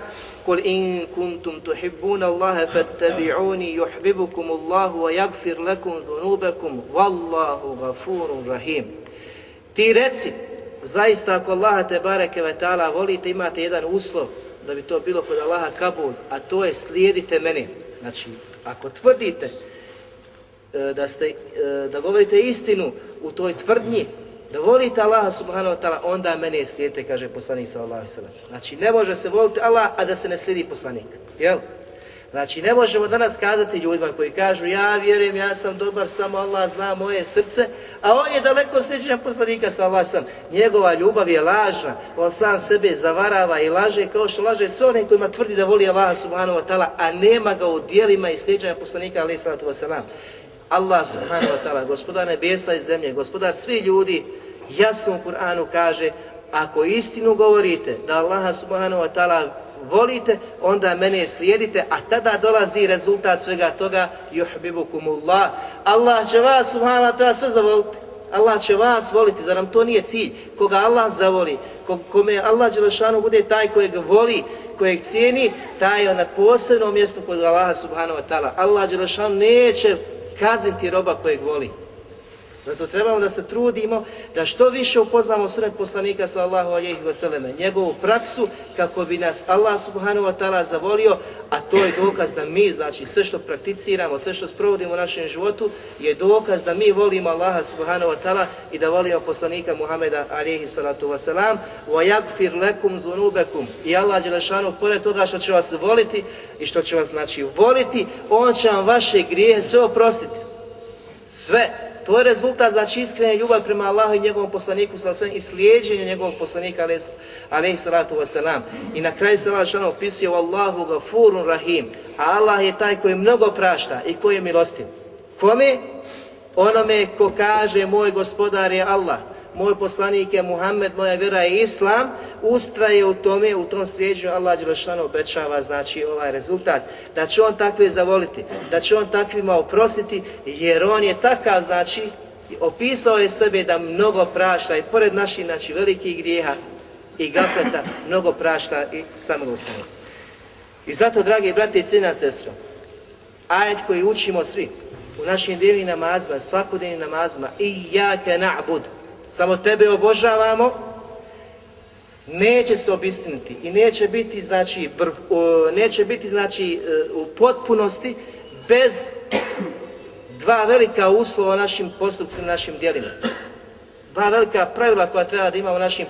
قل إن كنتم تحبون الله فاتبعوني يحببكم الله ويغفر لكم ذنوبكم والله غفور رحيم Ti reci, zaista ako Allaha te bareke ve ta'ala volite, imate jedan uslov da bi to bilo kod Allaha kabul, a to je slijedite meni. Znači, ako tvrdite e, da, ste, e, da govorite istinu u toj tvrdnji, da volite Allaha subhanahu wa ta'ala, onda mene slijedite, kaže poslanik sallallahu alaihi sallam. Znači, ne može se voliti Allah, a da se ne slijedi poslanik. Jel? Znači, ne možemo danas kazati ljudima koji kažu ja vjerujem, ja sam dobar, samo Allah zna moje srce, a on je daleko sljeđenja poslanika sa Allah sam. Njegova ljubav je lažna, on sam sebe zavarava i laže kao što laže sve one kojima tvrdi da voli Allah subhanahu wa ta'ala, a nema ga u dijelima i sljeđenja poslanika alaih sallatu wasalam. Allah subhanahu wa ta'ala, gospodar nebesa i zemlje, gospodar svi ljudi, jasno u Kur'anu kaže, ako istinu govorite da Allah subhanahu wa ta'ala volite, onda mene slijedite, a tada dolazi rezultat svega toga, juhbibukumullah. Allah će vas, subhanahu wa ta'ala, sve zavoliti. Allah će vas voliti, zar nam to nije cilj? Koga Allah zavoli, kome Allah Đelešanu bude taj kojeg voli, kojeg cijeni, taj je na posebnom mjestu kod Allaha subhanahu wa ta'ala. Allah Đelešanu neće kazniti roba kojeg voli. Zato trebamo da se trudimo da što više upoznamo sunet poslanika sallahu ve vseleme, njegovu praksu kako bi nas Allah subhanahu wa ta'ala zavolio, a to je dokaz da mi, znači sve što prakticiramo, sve što sprovodimo u našem životu, je dokaz da mi volimo Allaha subhanahu wa ta'ala i da volimo poslanika Muhameda alejhi salatu wasalam, wa yagfir lakum dhunubekum. I Allah Đelešanu, pored toga što će vas voliti i što će vas znači voliti, On će vam vaše grijehe sve oprostiti. Sve. To je rezultat znači iskrene ljubav prema Allahu i njegovom poslaniku sallallahu i slijeđenje njegovog poslanika alejhi salatu vesselam. I na kraju se Allah šano opisuje Allahu gafurun rahim. Allah je taj koji mnogo prašta i koji je milostiv. Kome? Onome ko kaže moj gospodar je Allah moj poslanik je Muhammed, moja vjera je Islam, ustraje u tome, u tom slijedženju Allah Đelešanu obećava, znači ovaj rezultat, da će on takve zavoliti, da će on takvima oprostiti, jer on je takav, znači, opisao je sebe da mnogo prašta i pored naših, znači, velikih grijeha i gafleta, mnogo prašta i samilostano. I zato, dragi brate i cijena sestro, ajet koji učimo svi, u našim divnim namazima, svakodnevnim namazima, i jake na'bud, samo tebe obožavamo, neće se obistiniti i neće biti znači vrh, neće biti znači e, u potpunosti bez dva velika uslova našim postupcima, našim djelima. Dva velika pravila koja treba da ima u našim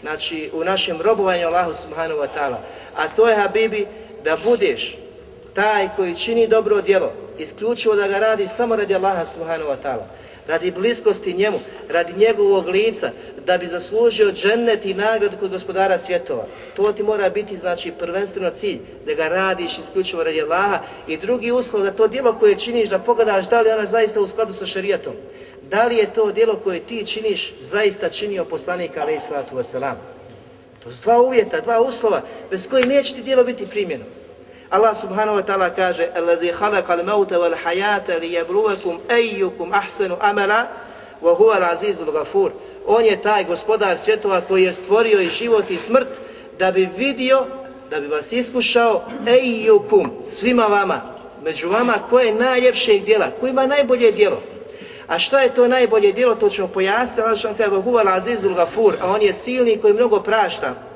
znači u našem robovanju Allahu subhanahu wa ta'ala. A to je Habibi da budeš taj koji čini dobro djelo, isključivo da ga radi samo radi Allaha subhanahu wa ta'ala radi bliskosti njemu, radi njegovog lica, da bi zaslužio džennet i nagradu kod gospodara svjetova. To ti mora biti, znači, prvenstveno cilj, da ga radiš isključivo radi Allaha i drugi uslov da to djelo koje činiš, da pogledaš da li ona zaista u skladu sa šarijatom. Da li je to djelo koje ti činiš zaista činio poslanik alaih sallatu wasalam. To su dva uvjeta, dva uslova, bez kojih neće ti djelo biti primjeno. Allah subhanahu wa ta'ala kaže Alladhi khalaqa al-mauta wal hayata liyabluwakum ayyukum ahsanu amala wa huwa al-azizul ghafur. On je taj gospodar svjetova koji je stvorio i život i smrt da bi vidio, da bi vas iskušao ayyukum svima vama, među vama ko je najljepšeg djela, ko ima najbolje djelo. A šta je to najbolje djelo, to ćemo pojasniti. Allah što kaže, huwa al-azizul ghafur, a on je silni koji mnogo prašta.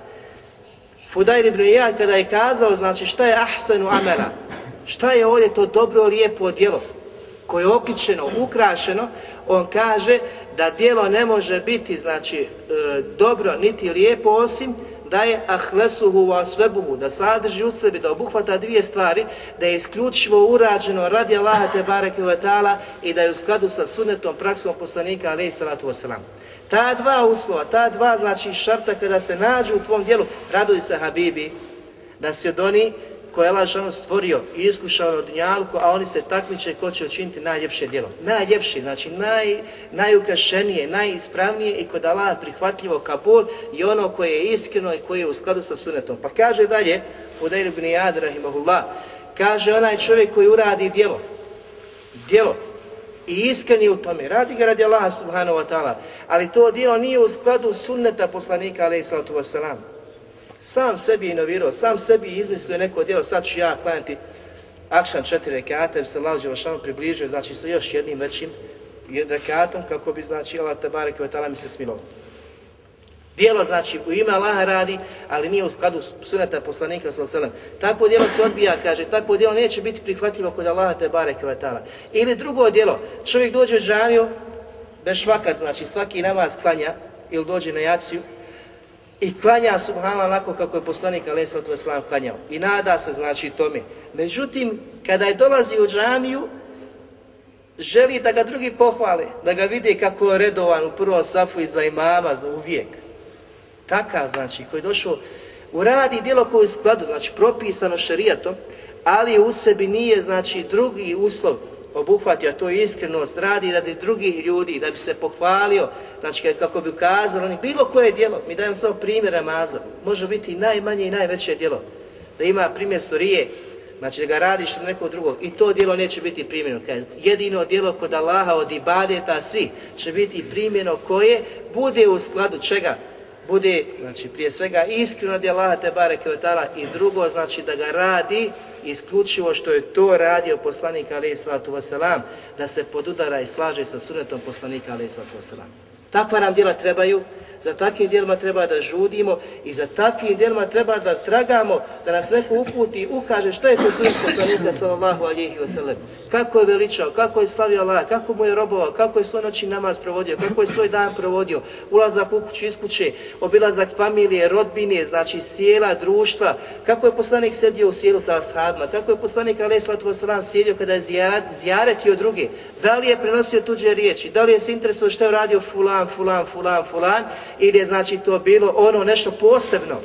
Fudajl ibn Iyad kada je kazao, znači šta je ahsanu amela, šta je ovdje to dobro, lijepo djelo, koje je okičeno, ukrašeno, on kaže da djelo ne može biti, znači, e, dobro niti lijepo osim da je ahlesuhu wa svebuhu, da sadrži u sebi, da obuhvata dvije stvari, da je isključivo urađeno radi Allaha te bareke taala i da je u skladu sa sunnetom praksom poslanika alejhi salatu vesselam. Ta dva uslova, ta dva znači šarta kada se nađu u tvom dijelu, raduj se Habibi, da si od oni koje je Allah stvorio i iskušao od njalku, a oni se takmiče ko će učiniti najljepše djelo. Najljepše, znači naj, najukrašenije, najispravnije i kod Allah prihvatljivo kabul i ono koje je iskreno i koje je u skladu sa sunetom. Pa kaže dalje, Udajl ibn Iyad, rahimahullah, kaže onaj čovjek koji uradi djelo, djelo, i iskreni u tome, radi ga radi Allaha subhanahu wa ta'ala, ali to djelo nije u skladu sunneta poslanika alaihi sallatu wasalam. Sam sebi inovirao, sam sebi izmislio neko djelo, sad ću ja klanjati akšan četiri rekata, jer se Allah Đelešanu približio, znači sa još jednim većim rekatom, kako bi, znači, Allah tabarek wa ta'ala mi se smilovao. Dijelo znači u ime Allaha radi, ali nije u skladu suneta poslanika sallallahu alejhi ve Takvo djelo se odbija, kaže, takvo djelo neće biti prihvatljivo kod Allaha te barek ve. Ili drugo djelo, čovjek dođe u džamiju, bez švakat, znači svaki namaz klanja ili dođe na jaciju i klanja subhanallah onako kako je poslanik alejhi ve sellem klanjao. I nada se znači tome. Međutim, kada je dolazi u džamiju, želi da ga drugi pohvale, da ga vidi kako je redovan u prvom safu iza imama za uvijek takav, znači, koji je došao, uradi djelo koje je skladu, znači, propisano šarijatom, ali u sebi nije, znači, drugi uslov obuhvatio, a to je iskrenost, radi radi drugih ljudi, da bi se pohvalio, znači, kako bi ukazalo, oni, bilo koje djelo, mi dajem samo primjer Ramaza, može biti i najmanje i najveće djelo, da ima primjer surije, znači da ga radiš od nekog drugog i to djelo neće biti primjeno. Kaj jedino djelo kod Allaha od ibadeta svi će biti primjeno koje bude u skladu čega? Bude, znači prije svega iskreno radi Allaha te bareke ve taala i drugo znači da ga radi isključivo što je to radio poslanik alejhi salatu vesselam da se podudara i slaže sa sunnetom poslanika alejhi salatu vesselam. Takva nam djela trebaju, za takvim djelima treba da žudimo i za takvim djelima treba da tragamo, da nas neko uputi i ukaže što je to sunnet poslanika sallallahu alihi wasallam. Kako je veličao, kako je slavio Allah, kako mu je robovao, kako je svoj noći namaz provodio, kako je svoj dan provodio, ulazak u kuću iz kuće, obilazak familije, rodbine, znači sjela, društva, kako je poslanik sedio u sjelu sa ashabima, kako je poslanik alaih sallatu wasallam sjedio kada je zjaretio druge, da li je prenosio tuđe riječi, da li je se interesuo što je radio fulan, fulan, fulan, fulan, ili je znači to bilo ono nešto posebno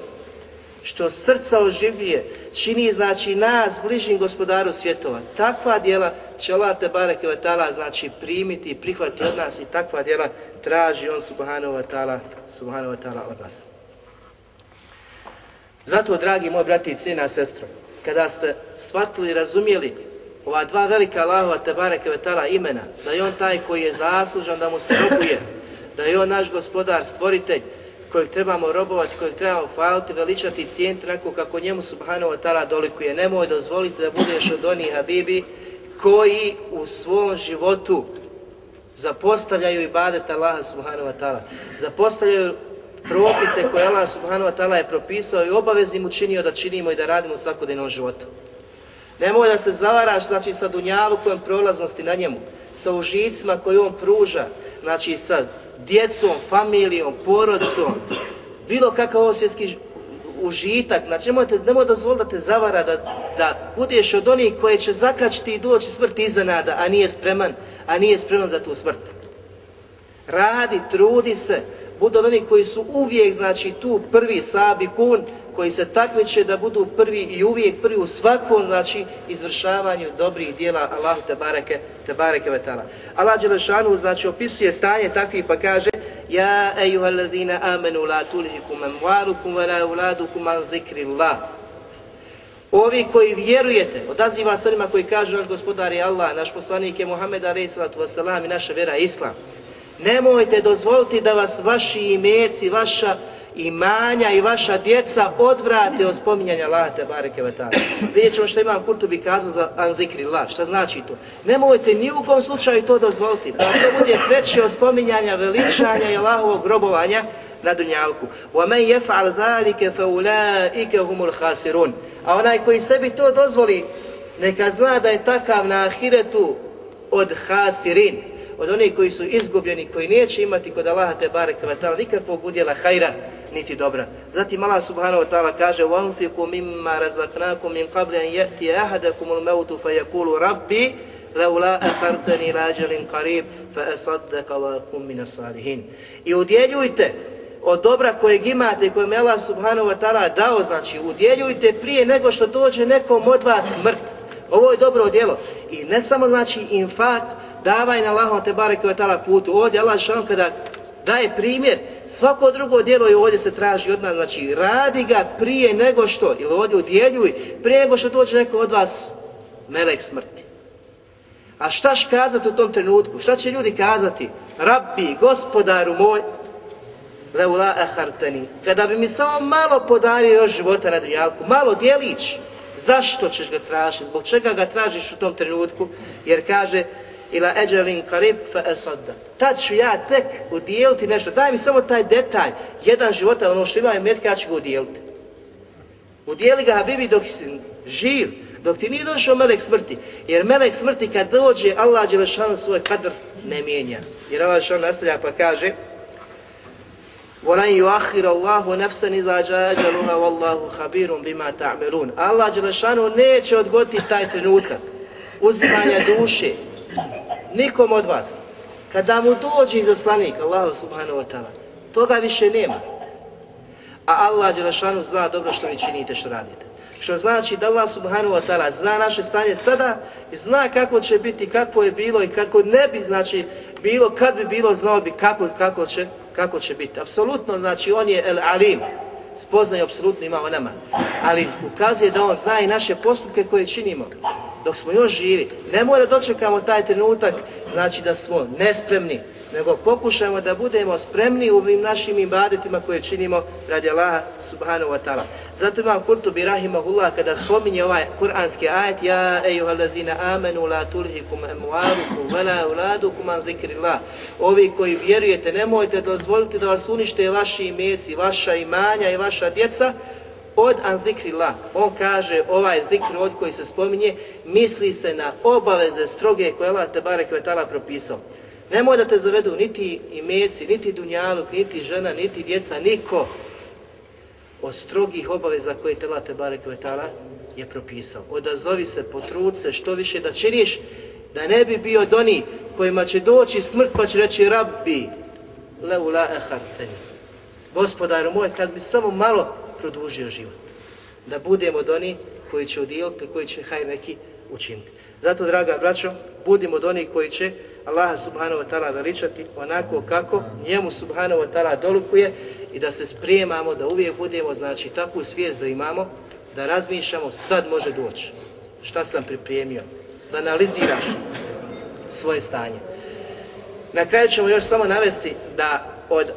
što srca oživljuje, čini znači nas bližim gospodaru svjetova. Takva djela će Allah te bareke ve taala znači primiti i prihvatiti od nas i takva djela traži on subhanahu wa taala subhanahu wa taala od nas. Zato dragi moji brati i cijena sestro, kada ste shvatili i razumijeli ova dva velika Allahova te bareke ve taala imena, da je on taj koji je zaslužan da mu se robuje, da je on naš gospodar, stvoritelj, kojeg trebamo robovati, kojeg trebamo hvaliti, veličati i cijeniti onako kako njemu subhanahu wa ta'ala dolikuje. Nemoj dozvoliti da budeš od onih habibi koji u svom životu zapostavljaju ibadet Allaha subhanahu wa ta'ala. Zapostavljaju propise koje Allah subhanahu wa ta'ala je propisao i obaveznim učinio da činimo i da radimo u svakodnevnom životu. Nemoj da se zavaraš znači, sa dunjalukom prolaznosti na njemu, sa užicima koje on pruža, znači sa djecom, familijom, porodcom, bilo kakav osvjetski užitak, znači nemojte, nemoj dozvoliti da te zavara, da, da budeš od onih koje će zakačiti i doći smrt iznenada, a nije spreman, a nije spreman za tu smrt. Radi, trudi se, budu od onih koji su uvijek, znači tu prvi sabi kun, koji se takmiče da budu prvi i uvijek prvi u svakom, znači, izvršavanju dobrih dijela Allahu te bareke, te bareke vetala. Allah Đelešanu, znači, opisuje stanje takvih pa kaže Ja ejuhallazina ladina amenu la tulhikum amwalukum wa la uladukum an zikrillah. Ovi koji vjerujete, odaziva se onima koji kažu naš gospodar je Allah, naš poslanik je Muhammed a.s. i naša vera je Islam. Nemojte dozvoliti da vas vaši imeci, vaša imanja i vaša djeca odvrate od spominjanja Allaha te bareke ve taala. Vidjet ćemo što imam kurtu bi kazao za an zikri la. Šta znači to? Nemojte ni u kom slučaju to dozvoliti. Da to bude preče od spominjanja veličanja i Allahovog grobovanja na dunjalku. Wa man yaf'al zalika fa ulaika humul khasirun. A onaj koji sebi to dozvoli neka zna da je takav na ahiretu od hasirin od onih koji su izgubljeni, koji neće imati kod Allaha te bareke ve taala nikakvog udjela hajra, niti dobra. Zatim Allah subhanahu wa ta'ala kaže وَانْفِقُوا مِمَّا رَزَقْنَاكُمْ مِنْ قَبْلِ أَنْ يَأْتِيَ أَحَدَكُمُ الْمَوْتُ فَيَقُولُ رَبِّي لَوْلَا أَخَرْتَنِي لَاجَلٍ قَرِيبٍ فَأَصَدَّقَ وَأَكُمْ مِنَ الصَّالِحِينَ I udjeljujte od dobra kojeg imate, koje je Allah subhanahu wa ta'ala dao, znači udjeljujte prije nego što dođe nekom od vas smrt. Ovo je dobro djelo. I ne samo znači infak, davaj na Allahom te bareke ve ta'ala putu. Ovdje Allah što kada daje primjer, svako drugo djelo je ovdje se traži od nas, znači radi ga prije nego što, ili ovdje udjeljuj, prije nego što dođe neko od vas melek smrti. A šta će kazati u tom trenutku? Šta će ljudi kazati? Rabbi, gospodaru moj, leula eharteni, kada bi mi samo malo podario još života na dunjalku, malo djelić, zašto ćeš ga tražiti? Zbog čega ga tražiš u tom trenutku? Jer kaže, ila eđelin karib fa esadda. Tad ću ja tek udijeliti nešto. Daj mi samo taj detalj, jedan života, ono što imaju metka, ja ću ga udijeliti. Udijeli ga Habibi dok si živ, dok ti nije došao melek smrti. Jer melek smrti kad dođe, Allah Đelešanu svoj kadr ne mijenja. Jer Allah Đelešanu nastavlja pa kaže وَلَنْ يُؤَخِرَ اللَّهُ نَفْسًا إِذَا جَاءَ أَجَلُهَا وَاللَّهُ خَبِيرٌ بِمَا تَعْمَلُونَ Allah Đelešanu neće odgoditi taj trenutak uzimanja duše, nikom od vas, kada mu dođe izaslanik, Allahu subhanahu wa ta'ala, toga više nema. A Allah Đelešanu zna dobro što vi činite, što radite. Što znači da Allah subhanahu wa ta'ala zna naše stanje sada i zna kako će biti, kako je bilo i kako ne bi, znači, bilo, kad bi bilo, znao bi kako, kako, će, kako će biti. Apsolutno, znači, on je el alim, spoznaje apsolutno ima o nama. Ali ukazuje da on zna i naše postupke koje činimo dok smo još živi. Ne mora da dočekamo taj trenutak, znači da smo nespremni, nego pokušajmo da budemo spremni u ovim našim ibadetima koje činimo radi Allaha subhanahu wa ta'ala. Zato imam Kurtubi rahimahullah kada spominje ovaj kuranski ajet Ja ejuhalazina amenu la tulhikum emuarukum vela uladukum an zikrillah Ovi koji vjerujete, nemojte dozvoliti da vas unište vaši imeci, vaša imanja i vaša djeca od an zikrillah. On kaže ovaj zikr od koji se spominje, misli se na obaveze stroge koje Allah te barek vetala propisao. Nemoj da te zavedu niti imeci, niti dunjaluk, niti žena, niti djeca, niko od strogih obaveza koje te late barek vetala je propisao. Odazovi se, potrud se, što više da činiš, da ne bi bio od oni kojima će doći smrt pa će reći rabbi, leula eharteni. Gospodaru moj, kad mi samo malo produžio život. Da budemo od oni koji će udjeliti, koji će haj neki učiniti. Zato, draga braćo, budimo od oni koji će Allaha subhanahu wa ta'ala veličati onako kako njemu subhanahu wa ta'ala dolukuje i da se sprijemamo, da uvijek budemo, znači, takvu svijest da imamo, da razmišljamo, sad može doći. Šta sam pripremio? Da analiziraš svoje stanje. Na kraju ćemo još samo navesti da od e,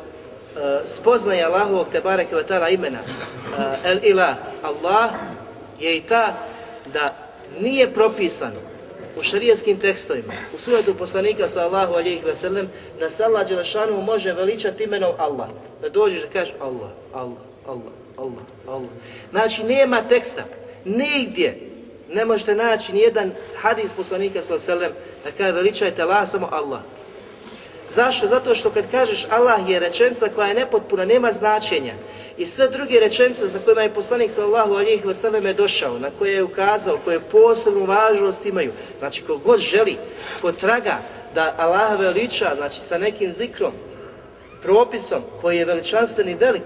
spoznaja Allahovog te bareke taala imena e, el ilah Allah je i ta da nije propisano u šarijetskim tekstovima, u sunetu poslanika sallahu alijih veselem, da se Allah Đelešanu može veličati imenom Allah. Da dođeš da kažeš Allah, Allah, Allah, Allah, Allah. Znači, nema teksta, nigdje ne možete naći nijedan hadis poslanika sallahu alijih da kaže veličajte Allah, samo Allah. Zašto? Zato što kad kažeš Allah je rečenca koja je nepotpuna, nema značenja. I sve druge rečence za kojima je poslanik sallallahu alihi wasallam došao, na koje je ukazao, koje posebnu važnost imaju. Znači, ko god želi, ko traga, da Allah veliča, znači sa nekim zikrom, propisom koji je veličanstven i velik,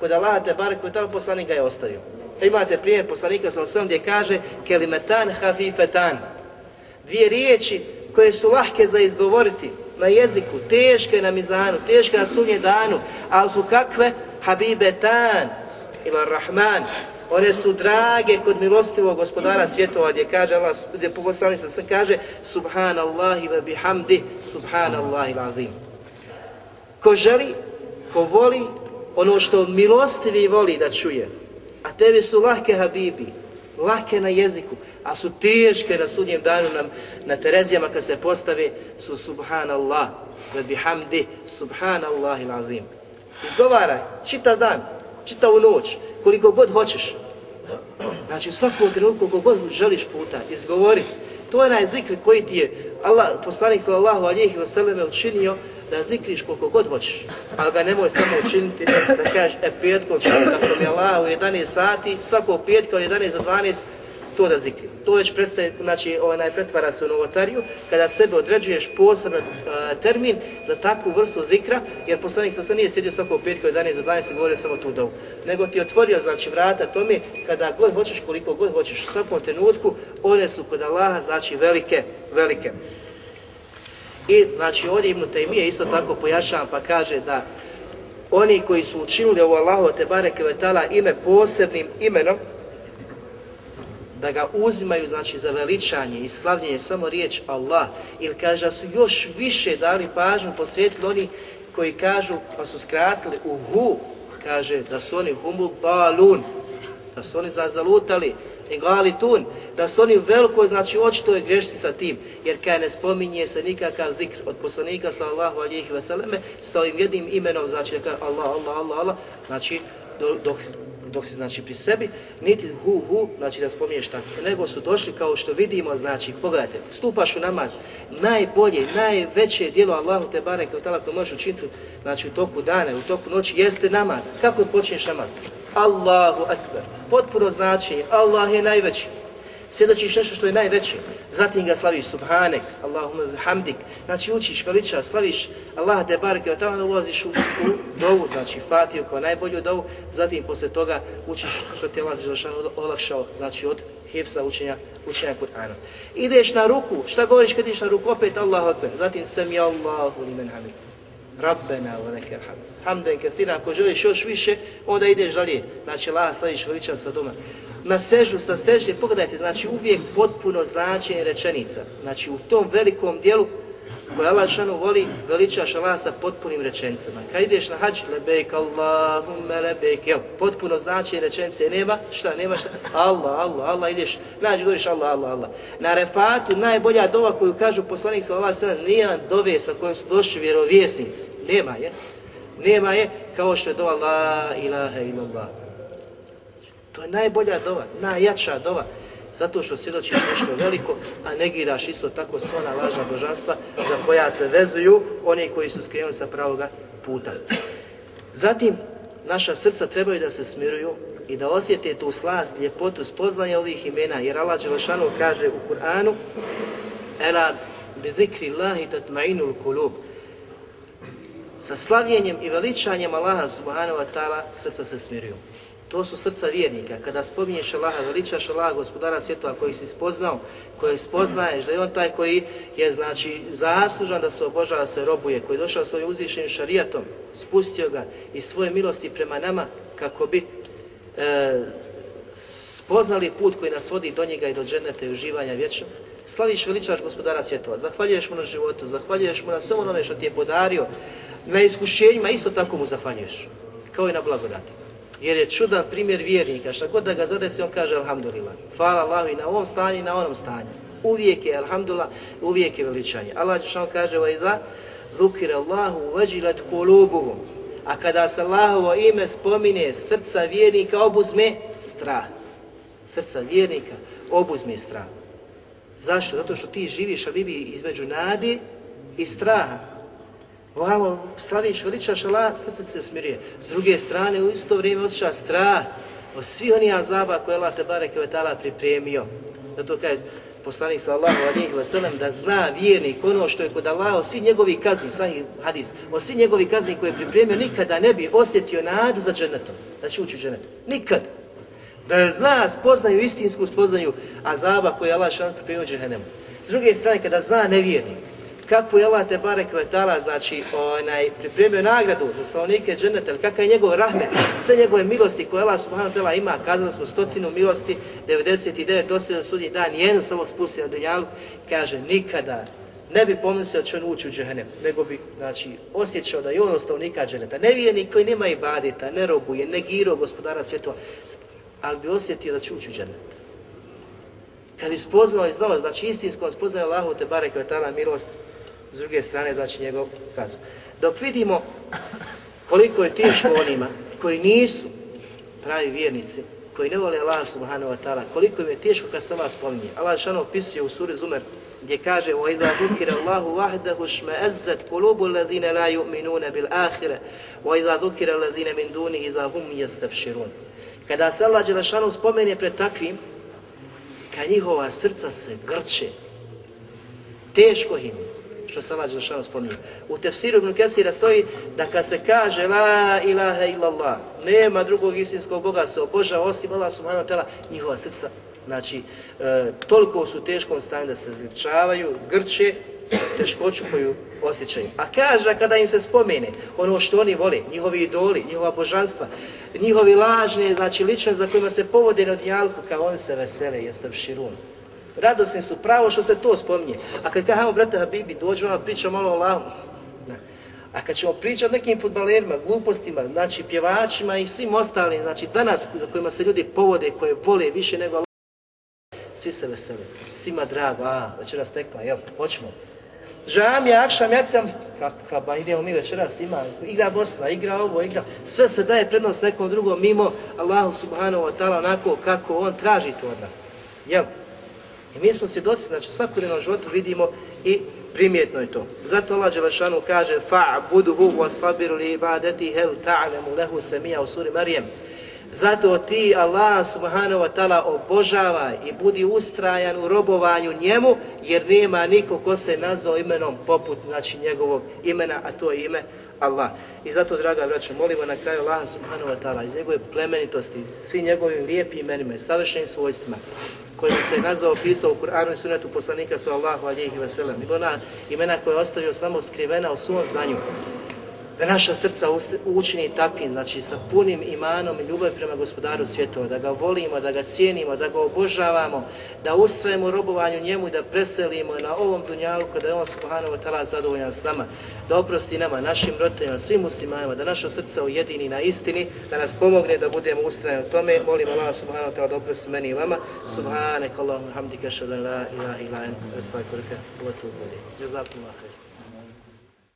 kod Allaha te barek koji tamo poslanik ga je ostavio. E, imate primjer poslanika sa osam gdje kaže kelimetan hafifetan. Dvije riječi koje su lahke za izgovoriti na jeziku, teške na mizanu, teške na sunje danu, ali su kakve? Habibetan ila Rahman. One su drage kod milostivog gospodara svjetova gdje kaže Allah, gdje poslanica se kaže Subhanallahi wa bihamdi, Subhanallahi l'azim. Ko želi, ko voli, ono što milostivi voli da čuje, a tebi su lahke habibi, lahke na jeziku, a su teške na sudnjem danu nam, na Terezijama kad se postave, su subhanallah, ve bihamdi, subhanallah azim. Izgovaraj, čitav dan, čitavu noć, koliko god hoćeš. Znači u svakom trenutku koliko god želiš puta, izgovori. To je onaj zikr koji ti je Allah, poslanik sallallahu alihi wasallam učinio da zikriš koliko god hoćeš, ali ga nemoj samo učiniti da kažeš, e petko ću, kako mi Allah u 11 sati, svakog petka u 11 do 12, to da zikri. To već prestaje, znači ovaj pretvara se u novotariju, kada sebe određuješ poseban e, termin za takvu vrstu zikra, jer poslanik sa nije sjedio svakog petka u 11 do 12 i govorio samo tu dovu, nego ti otvorio znači vrata tome kada god hoćeš, koliko god hoćeš u svakom trenutku, one su kod Allaha znači velike, velike. I znači ovdje Ibn Taymiye isto tako pojašavam pa kaže da oni koji su učinili ovo Allahu te bareke ve ime posebnim imenom da ga uzimaju znači za veličanje i slavljenje samo riječ Allah. Ili kaže da su još više dali pažnju posvetili oni koji kažu pa su skratili u hu kaže da su oni humul balun da su oni zalutali i tun, da su oni veliko, znači očito je grešci sa tim, jer kada ne spominje se nikakav zikr od poslanika sallallahu alejhi ve selleme sa ovim jednim imenom, znači Allah, Allah, Allah, Allah, znači dok, dok si znači pri sebi, niti hu hu, znači da spominješ tako, nego su došli kao što vidimo, znači pogledajte, stupaš u namaz, najbolje, najveće dijelo Allahu te bareke u tala koje možeš učiniti, znači u toku dana, u toku noći, jeste namaz. Kako počinješ namaz? Allahu akbar. Potpuno znači, Allah je najveći. Svjedočiš nešto što je najveće, zatim ga slaviš subhanek, Allahumma hamdik, znači učiš, veliča, slaviš Allah te barke, tamo ulaziš u, u dovu, znači Fatiju kao najbolju dovu, zatim posle toga učiš što ti Allah Želešan olakšao, znači od hifsa učenja, učenja Kur'ana. Ideš na ruku, šta govoriš kad ideš na ruku? Opet Allahu akbar, zatim sam ja Allahu li men hamid. Rabbena wa lakal hamd. Hamden kathira, ako želiš još više, onda ideš dalje. Znači, Allah slaviš veličan sa doma na sežu sa sežnje, pogledajte, znači uvijek potpuno značenje rečenica. Znači u tom velikom dijelu koje Allah šanu voli, veličaš Allah sa potpunim rečenicama. Kad ideš na hađ, lebejk Allahumme lebejk, jel, potpuno značenje rečenice nema, šta, nema šta, Allah, Allah, Allah, ideš, znači govoriš Allah, Allah, Allah. Na refatu najbolja dova koju kažu poslanik sa Allah sallam, nije dove sa kojom su došli vjerovjesnici, nema je, nema je kao što je dova La ilaha illallah. To je najbolja dova, najjača dova, zato što svjedočiš nešto veliko, a negiraš isto tako sva ona lažna božanstva za koja se vezuju oni koji su skrenuli sa pravoga puta. Zatim, naša srca trebaju da se smiruju i da osjete tu slast, ljepotu, spoznanje ovih imena, jer Allah Đelešanu kaže u Kur'anu Ela bi zikri Allahi tatma'inul kulub sa slavljenjem i veličanjem Allaha subhanahu wa ta'ala srca se smiruju. To su srca vjernika. Kada spominješ Allaha, veličaš Allaha, gospodara svjetova koji si spoznao, koji spoznaješ da je on taj koji je znači zaslužan da se obožava, se robuje, koji je došao s ovim uzvišenim šarijatom, spustio ga i svoje milosti prema nama kako bi e, spoznali put koji nas vodi do njega i do dženeta i uživanja vječnog. Slaviš veličaš gospodara svjetova, zahvaljuješ mu na životu, zahvaljuješ mu na svemu onome što ti je podario, na iskušenjima isto tako mu zahvaljuješ, kao i na blagodati. Jer je čudan primjer vjernika, šta god da ga zadesi, on kaže Alhamdulillah. Hvala Allahu i na ovom stanju i na onom stanju. Uvijek je Alhamdulillah, uvijek je veličanje. Allah će što kaže, vajda, zukir Allahu vađilat kulubuhum. A kada se Allahovo ime spomine, srca vjernika obuzme strah. Srca vjernika obuzme strah. Zašto? Zato što ti živiš, a bibi između nade i straha. Ovamo slaviš, veličaš Allah, srce se smirije. S druge strane, u isto vrijeme osjeća strah od svih onih azaba koje Allah te bareke vetala pripremio. Zato kaže, poslanik sallahu alihi sellem da zna vjernik ono što je kod Allaha, svi njegovi kazni, sahih hadis, o svi njegovi kazni koje je pripremio, nikada ne bi osjetio nadu za džennetom, da će ući u džennet. Nikad. Da je zna, spoznaju istinsku spoznaju azaba koje je Allah šan pripremio džehennemu. S druge strane, kada zna nevjernik, kakvu je Allah te barek vetala, znači, onaj, pripremio nagradu za stanovnike dženeta, ili kakav je njegov rahmet, sve njegove milosti koje Allah subhanahu ta'ala ima, kazali smo stotinu milosti, 99 dosljedan sudnji dan, jednu samo spustio na dunjalu, kaže, nikada ne bi pomislio da će on ući u džehennem, nego bi, znači, osjećao da je on stanovnika dženeta. Nevjernik koji nema ibadeta, ne robuje, negirao gospodara svjetova, ali bi osjetio da će ući u džennet. Kad bi spoznao i znao, znači istinsko spoznao Allahu te barek ve milost, s druge strane, znači njegov kazu. Dok vidimo koliko je teško onima koji nisu pravi vjernici, koji ne vole Allah subhanahu wa ta'ala, koliko im je teško kad se Allah spominje. Allah šano opisuje u suri Zumer gdje kaže وَإِذَا ذُكِرَ اللَّهُ وَحْدَهُ شْمَأَزَّتْ قُلُوبُ الَّذِينَ لَا يُؤْمِنُونَ بِالْآخِرَ وَإِذَا ذُكِرَ الَّذِينَ مِنْ دُونِهِ إِذَا هُمْ يَسْتَبْشِرُونَ Kada se Allah Đelešanu spomene pred takvim, kad njihova srca se grče, teško im, što se Allah Đelešanu spominje. U tefsiru Ibn Kesira stoji da kad se kaže La ilaha illallah, nema drugog istinskog Boga se obožava osim Allah subhanahu wa ta'ala, njihova srca, znači, e, toliko su u teškom stanju da se zgrčavaju, grče, teškoću koju osjećaju. A kaže kada im se spomene ono što oni vole, njihovi idoli, njihova božanstva, njihovi lažne, znači lične za kojima se povode na dnjalku, kao oni se vesele, jeste širun. Radosni su pravo što se to spominje. A kad kažemo, brate Habibi, dođu vam ono, priča malo o Allahu. A kad ćemo pričati o nekim futbalerima, glupostima, znači pjevačima i svim ostalim, znači danas za kojima se ljudi povode, koje vole više nego Allah, svi se vesele, svima drago, a, večeras tekla, jel, hoćemo. Džamija, akšam, ja sam, kakva, ba idemo mi večeras, ima, igra Bosna, igra ovo, igra, sve se daje prednost nekom drugom mimo Allahu subhanahu wa ta'ala onako kako on traži to od nas. Jel? I mi smo svjedoci, znači svaku u životu vidimo i primjetno je to. Zato Allah Đelešanu kaže fa'buduhu wa sabiru li ibadeti hel ta'lemu lehu semija u suri Marijem. Zato ti Allah subhanahu wa ta'ala obožava i budi ustrajan u robovanju njemu, jer nema niko ko se nazvao imenom poput znači, njegovog imena, a to je ime Allah. I zato, draga braćo, molimo na kraju Allah subhanahu wa ta'ala iz njegove plemenitosti, svi njegovim lijepim imenima i savršenim svojstvima, kojima se je nazvao, pisao u Kur'anu i sunetu poslanika sallahu alihi wa sallam. I ona imena koje je ostavio samo skrivena u svom znanju, da naša srca učini takvim, znači sa punim imanom i ljubav prema gospodaru svjetova, da ga volimo, da ga cijenimo, da ga obožavamo, da ustrajemo robovanju njemu i da preselimo na ovom dunjalu kada je on subhanahu wa ta'ala zadovoljan s nama, da oprosti nama, našim roditeljima, svim muslimanima, da naša srca ujedini na istini, da nas pomogne da budemo ustrajeni u tome. Molim Allah subhanahu wa ta'ala da oprosti meni i vama. Subhanak Allahumma hamdika šadan la ilaha ila en, estakvrka, u atubu. Jazakum Allah.